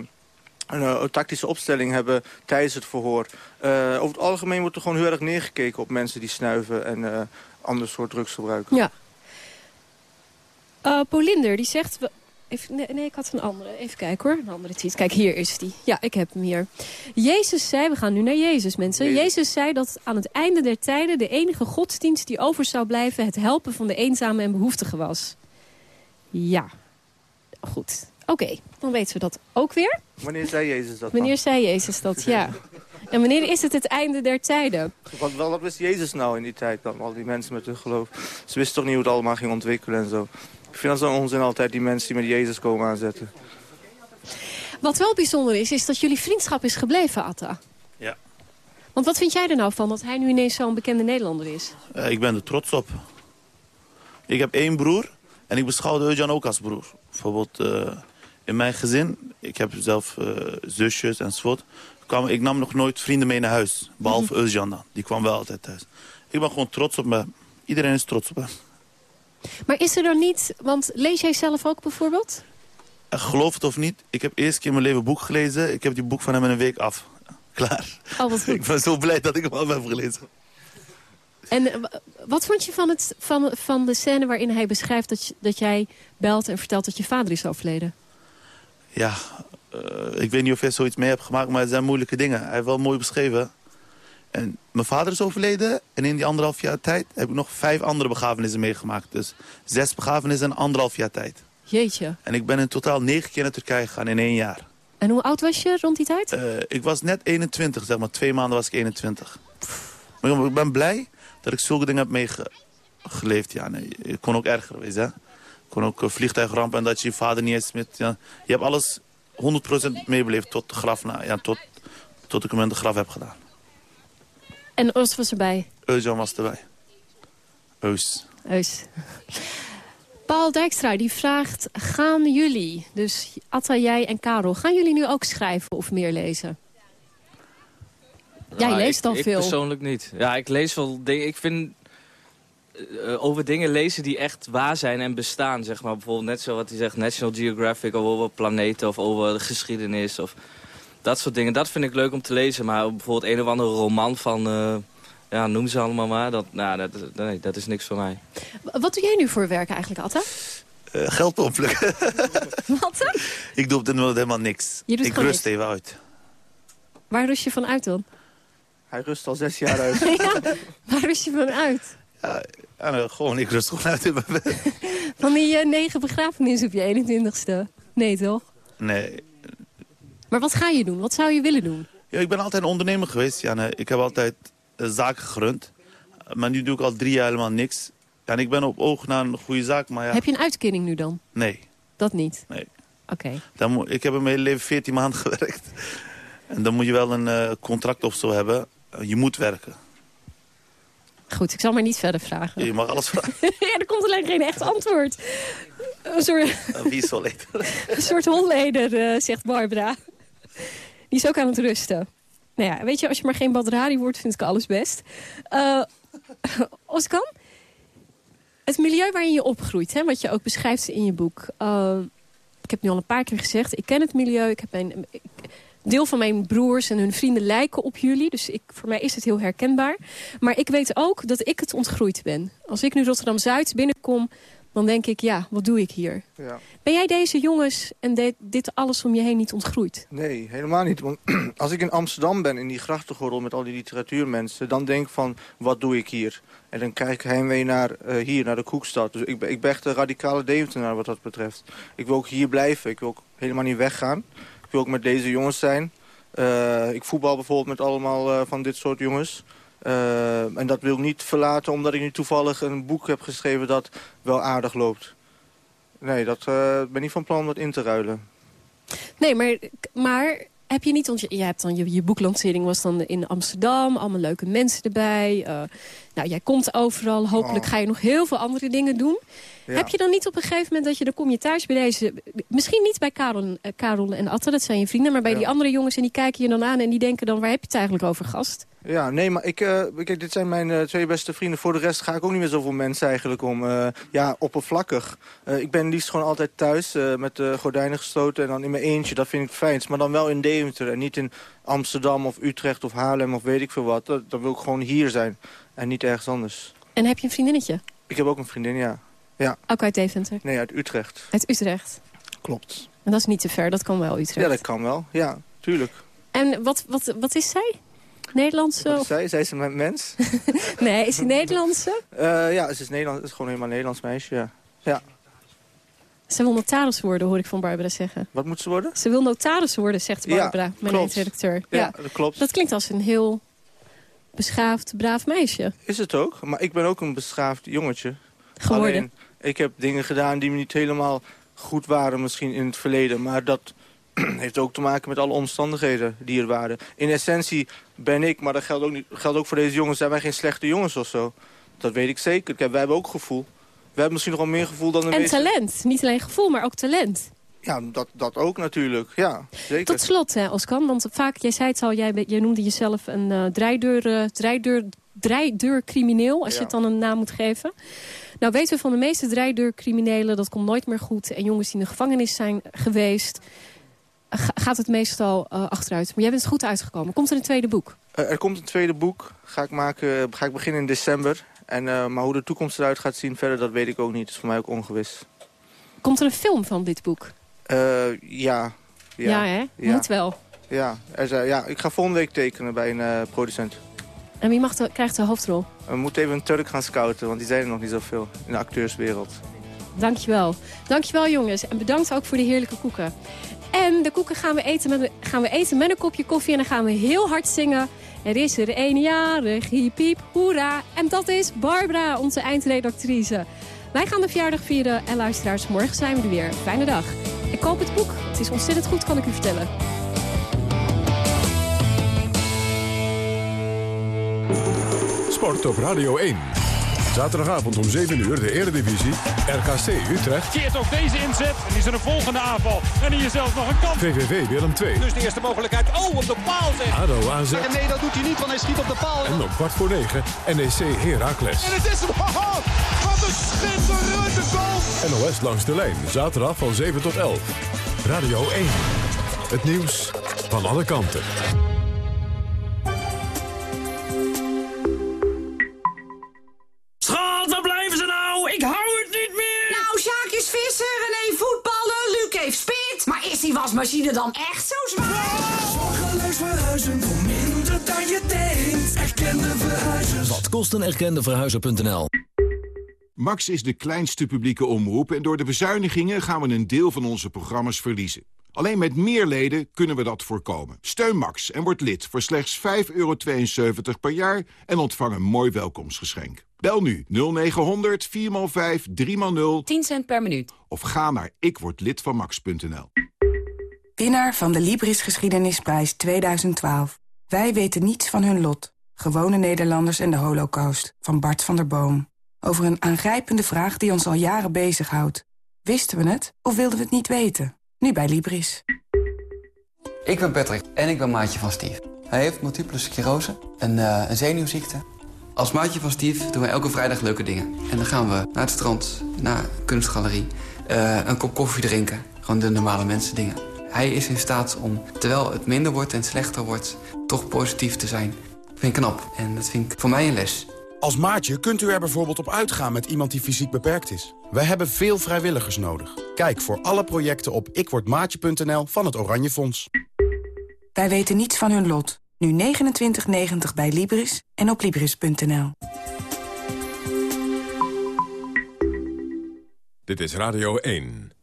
een eh, tactische opstelling hebben tijdens het verhoor. Over het algemeen wordt er gewoon heel erg neergekeken op mensen die snuiven en ander soort drugs gebruiken. Ja. Eh Paulinder, die zegt... Even, nee, nee, ik had een andere. Even kijken hoor. Een andere tweet. Kijk, hier is die. Ja, ik heb hem hier. Jezus zei, we gaan nu naar Jezus mensen. Jezus, zei dat aan het einde der tijden de enige godsdienst die over zou blijven... het helpen van de eenzame en behoeftige was. Ja. Goed. Oké, dan weten we dat ook weer. Wanneer zei Jezus dat dan? Wanneer zei Jezus dat? Ja. En wanneer is het het einde der tijden? Wat, wel, wat wist Jezus nou in die tijd dan? Al die mensen met hun geloof. Ze wisten toch niet hoe het allemaal ging ontwikkelen en zo. Ik vind dat zo'n onzin altijd, die mensen die met Jezus komen aanzetten. Wat wel bijzonder is, is dat jullie vriendschap is gebleven, Atta. Ja. Want wat vind jij er nou van dat hij nu ineens zo'n bekende Nederlander is? Eh, ik ben er trots op. Ik heb één broer en ik beschouw Eujan ook als broer. Bijvoorbeeld eh, in mijn gezin, ik heb zelf eh, zusjes enzovoort. Kwam, ik nam nog nooit vrienden mee naar huis, behalve. Eujan dan. Die kwam wel altijd thuis. Ik ben gewoon trots op me. Iedereen is trots op hem. Maar is er dan niet, want lees jij zelf ook bijvoorbeeld? En geloof het of niet, ik heb eerst keer in mijn leven boek gelezen. Ik heb die boek van hem in een week af. (laughs) Klaar. Oh, ik ben zo blij dat ik hem al heb gelezen. En eh, wa- wat vond je van, het, van, van de scène waarin hij beschrijft dat, dat jij belt en vertelt dat je vader is overleden? Ja, eh, ik weet niet of jij zoiets mee hebt gemaakt, maar het zijn moeilijke dingen. Hij heeft wel mooi beschreven. En mijn vader is overleden en in die anderhalf jaar tijd heb ik nog vijf andere begrafenissen meegemaakt. Dus zes begrafenissen in anderhalf jaar tijd. Jeetje. En ik ben in totaal negen keer naar Turkije gegaan in één jaar. En hoe oud was je rond die tijd? Eh, ik was net 21, zeg maar. Twee maanden was ik 21. Maar ik ben blij dat ik zulke dingen heb meegeleefd. Ja, nee, het kon ook erger geweest, hè. Kon ook een vliegtuigramp en dat je je vader niet eens met... Ja, je hebt alles 100% meebeleefd tot de graf, na, ja, tot, tot ik hem in de graf heb gedaan. En Os was erbij. Eusjan was erbij. Eus. Eus. Paul Dijkstra die vraagt, gaan jullie, dus Atta, jij en Karel... gaan jullie nu ook schrijven of meer lezen? Jij Nou, leest ik, al ik veel. persoonlijk niet. Ja, ik lees wel dingen. Ik vind eh, over dingen lezen die echt waar zijn en bestaan. Zeg maar. Bijvoorbeeld net zo wat hij zegt, National Geographic of over planeten of over de geschiedenis. Of dat soort dingen. Dat vind ik leuk om te lezen. Maar bijvoorbeeld een of andere roman van, eh, ja, noem ze allemaal maar. Dat, nou, dat, nee, dat is niks voor mij. Wat doe jij nu voor werk eigenlijk, Atta? Eh, geld opvlukken. (laughs) Wat dan? ik doe op dit moment helemaal niks. Je doet ik rust niks. even uit. Waar rust je van uit dan? Hij rust al zes jaar uit. (laughs) ja, waar rust je van uit? Ja, nou, gewoon, ik rust gewoon uit in mijn bed. (laughs) Van die eh, negen begrafenissen op je 21ste? Nee, toch? Nee, Maar wat ga je doen? Wat zou je willen doen? Ja, ik ben altijd een ondernemer geweest. Ja, nee, ik heb altijd eh, zaken gerund. Maar nu doe ik al drie jaar helemaal niks. En ik ben op oog naar een goede zaak, maar ja, Heb je een uitkering nu dan? nee. Dat niet? nee. Oké. Dan moet, ik heb in mijn hele leven 14 maanden (laughs) gewerkt. En dan moet je wel een eh, contract of zo hebben. Uh, je moet werken. Goed, ik zal maar niet verder vragen. Je mag alles vragen. (laughs) ja, er komt alleen geen echt antwoord. Een soort, Uh, wie is (laughs) een soort holleder, eh, zegt Barbara. Die is ook aan het rusten. Nou ja, weet je, als je maar geen badrari wordt, vind ik alles best. Eh Oskan, het milieu waarin je opgroeit, hè, wat je ook beschrijft in je boek. Eh, ik heb nu al een paar keer gezegd, ik ken het milieu. Ik heb mijn, ik- deel van mijn broers en hun vrienden lijken op jullie. Dus ik, voor mij is het heel herkenbaar. Maar ik weet ook dat ik het ontgroeid ben. Als ik nu Rotterdam-Zuid binnenkom, dan denk ik, ja, wat doe ik hier? Ja. Ben jij deze jongens en de- dit alles om je heen niet ontgroeid? Nee, helemaal niet. Want (clears throat) als ik in Amsterdam ben, in die grachtengordel met al die literatuurmensen... dan denk ik van, wat doe ik hier? En dan kijk ik heimwee naar eh, hier, naar de Koekstad. Dus ik ben, ik ben echt een radicale Deventenaar wat dat betreft. Ik wil ook hier blijven. Ik wil ook helemaal niet weggaan. Ik ook met deze jongens zijn. Eh, ik voetbal bijvoorbeeld met allemaal eh, van dit soort jongens. Eh, en dat wil ik niet verlaten omdat ik nu toevallig een boek heb geschreven dat wel aardig loopt. Nee, dat ben niet van plan om dat in te ruilen. Nee, maar, maar heb je niet... Want je, je hebt dan, je, je boeklancering was dan in Amsterdam. Allemaal leuke mensen erbij. nou, jij komt overal. Hopelijk Oh. ga je nog heel veel andere dingen doen. Ja. Heb je dan niet op een gegeven moment dat je... dan kom je thuis bij deze... Misschien niet bij Karel, eh, Karel en Atte, dat zijn je vrienden... maar bij die andere jongens en die kijken je dan aan... en die denken dan, waar heb je het eigenlijk over, gast? Ja, nee, maar ik, eh, kijk, dit zijn mijn eh, twee beste vrienden. Voor de rest ga ik ook niet met zoveel mensen eigenlijk om. ja, oppervlakkig. Ik ben liefst gewoon altijd thuis met de gordijnen gesloten en dan in mijn eentje. Dat vind ik fijnst. Maar dan wel in Deventer en niet in Amsterdam of Utrecht of Haarlem of weet ik veel wat. Dat- Dan wil ik gewoon hier zijn en niet ergens anders. En heb je een vriendinnetje? Ik heb ook een vriendin, ja. Ja. Ook uit Deventer? Nee, uit Utrecht. Uit Utrecht? Klopt. En dat is niet te ver, dat kan wel Utrecht. Ja, dat kan wel. Ja, tuurlijk. En wat, wat, wat is zij? Nederlandse? Wat of- zei Zij is een mens? (laughs) Nee, is ze Nederlandse? Eh, ja, ze is, Nederland, is gewoon helemaal een Nederlands meisje, ja. ja. Ze wil notaris worden, hoor ik van Barbara zeggen. Wat moet ze worden? Ze wil notaris worden, zegt Ja, Barbara, mijn eindredacteur. Ja, dat klopt. Dat klinkt als een heel beschaafd, braaf meisje. Is het ook, maar ik ben ook een beschaafd jongetje. Geworden. Alleen, ik heb dingen gedaan die me niet helemaal goed waren misschien in het verleden. Maar dat (clears throat) heeft ook te maken met alle omstandigheden die er waren. In essentie ben ik, maar dat geldt ook, niet, geldt ook voor deze jongens... zijn wij geen slechte jongens of zo. Dat weet ik zeker. Kijk, wij hebben ook gevoel. We hebben misschien nog wel meer gevoel dan de En meeste... talent. Niet alleen gevoel, maar ook talent. Ja, dat, dat ook natuurlijk. Ja, zeker. Tot slot, hè, Oskan, want vaak, jij zei het al, jij, jij noemde jezelf een eh draaideur, eh, draaideur, draaideurcrimineel, als je het dan een naam moet geven. Nou weten we van de meeste draaideurcriminelen, dat komt nooit meer goed. En jongens die in de gevangenis zijn geweest, ga- gaat het meestal eh, achteruit. Maar jij bent goed uitgekomen. Komt er een tweede boek? Eh, er komt een tweede boek. Ga ik, maken, ga ik beginnen in december. En, eh, maar hoe de toekomst eruit gaat zien verder, dat weet ik ook niet. Dat is voor mij ook ongewis. Komt er een film van dit boek? Eh, ja. Ja, hè? Moet wel. Ja, er ja, ik ga volgende week tekenen bij een eh, producent. En wie mag de, krijgt de hoofdrol? We moeten even een Turk gaan scouten, want die zijn er nog niet zoveel in de acteurswereld. Dankjewel. Dankjewel jongens. En bedankt ook voor de heerlijke koeken. En de koeken gaan we eten met, gaan we eten met een kopje koffie. En dan gaan we heel hard zingen. Er is er een jarig, hiep hiep, hoera. En dat is Barbara, onze eindredactrice. Wij gaan de verjaardag vieren en luisteraars, morgen zijn we er weer. Fijne dag. Ik koop het boek. Het is ontzettend goed, kan ik u vertellen. Sport op Radio 1. Zaterdagavond om 7 uur de Eredivisie. RKC Utrecht. Keert ook deze inzet. En is er een volgende aanval. En hier zelfs nog een kans. VVV Willem 2. Dus de eerste mogelijkheid. Oh, op de paal zeg. ADO AZ. Nee, dat doet hij niet, want hij schiet op de paal. En om kwart voor 9 NEC Heracles. En het is hem. Haha, (laughs) Wat een schitterende goal. NOS langs de lijn. Zaterdag van 7 tot 11. Radio 1. Het nieuws van alle kanten. Wasmachine dan echt zo zwaar? Zorgeloos verhuizen voor minder dan je denkt. Erkende verhuizers. Wat kost een erkende verhuizer.nl? Max is de kleinste publieke omroep en door de bezuinigingen gaan we een deel van onze programma's verliezen. Alleen met meer leden kunnen we dat voorkomen. Steun Max en word lid voor slechts 5,72 per jaar en ontvang een mooi welkomstgeschenk. Bel nu 0900 4x5 3x0 10 cent per minuut. of ga naar ikwordlidvanmax.nl. Winnaar van de Libris Geschiedenisprijs 2012. Wij weten niets van hun lot. Gewone Nederlanders en de holocaust. Van Bart van der Boom. Over een aangrijpende vraag die ons al jaren bezighoudt. Wisten we het of wilden we het niet weten? Nu bij Libris. Ik ben Patrick en ik ben maatje van Steve. Hij heeft multiple sclerose, een, eh, een zenuwziekte. Als maatje van Steve doen we elke vrijdag leuke dingen. En dan gaan we naar het strand, naar een kunstgalerie, eh, een kop koffie drinken. Gewoon de normale mensen dingen. Hij is in staat om, terwijl het minder wordt en slechter wordt... toch positief te zijn. Dat vind ik knap. En dat vind ik voor mij een les. Als maatje kunt u er bijvoorbeeld op uitgaan met iemand die fysiek beperkt is. We hebben veel vrijwilligers nodig. Kijk voor alle projecten op ikwordmaatje.nl van het Oranje Fonds. Wij weten niets van hun lot. Nu 29,90 bij Libris en op Libris.nl. Dit is Radio 1.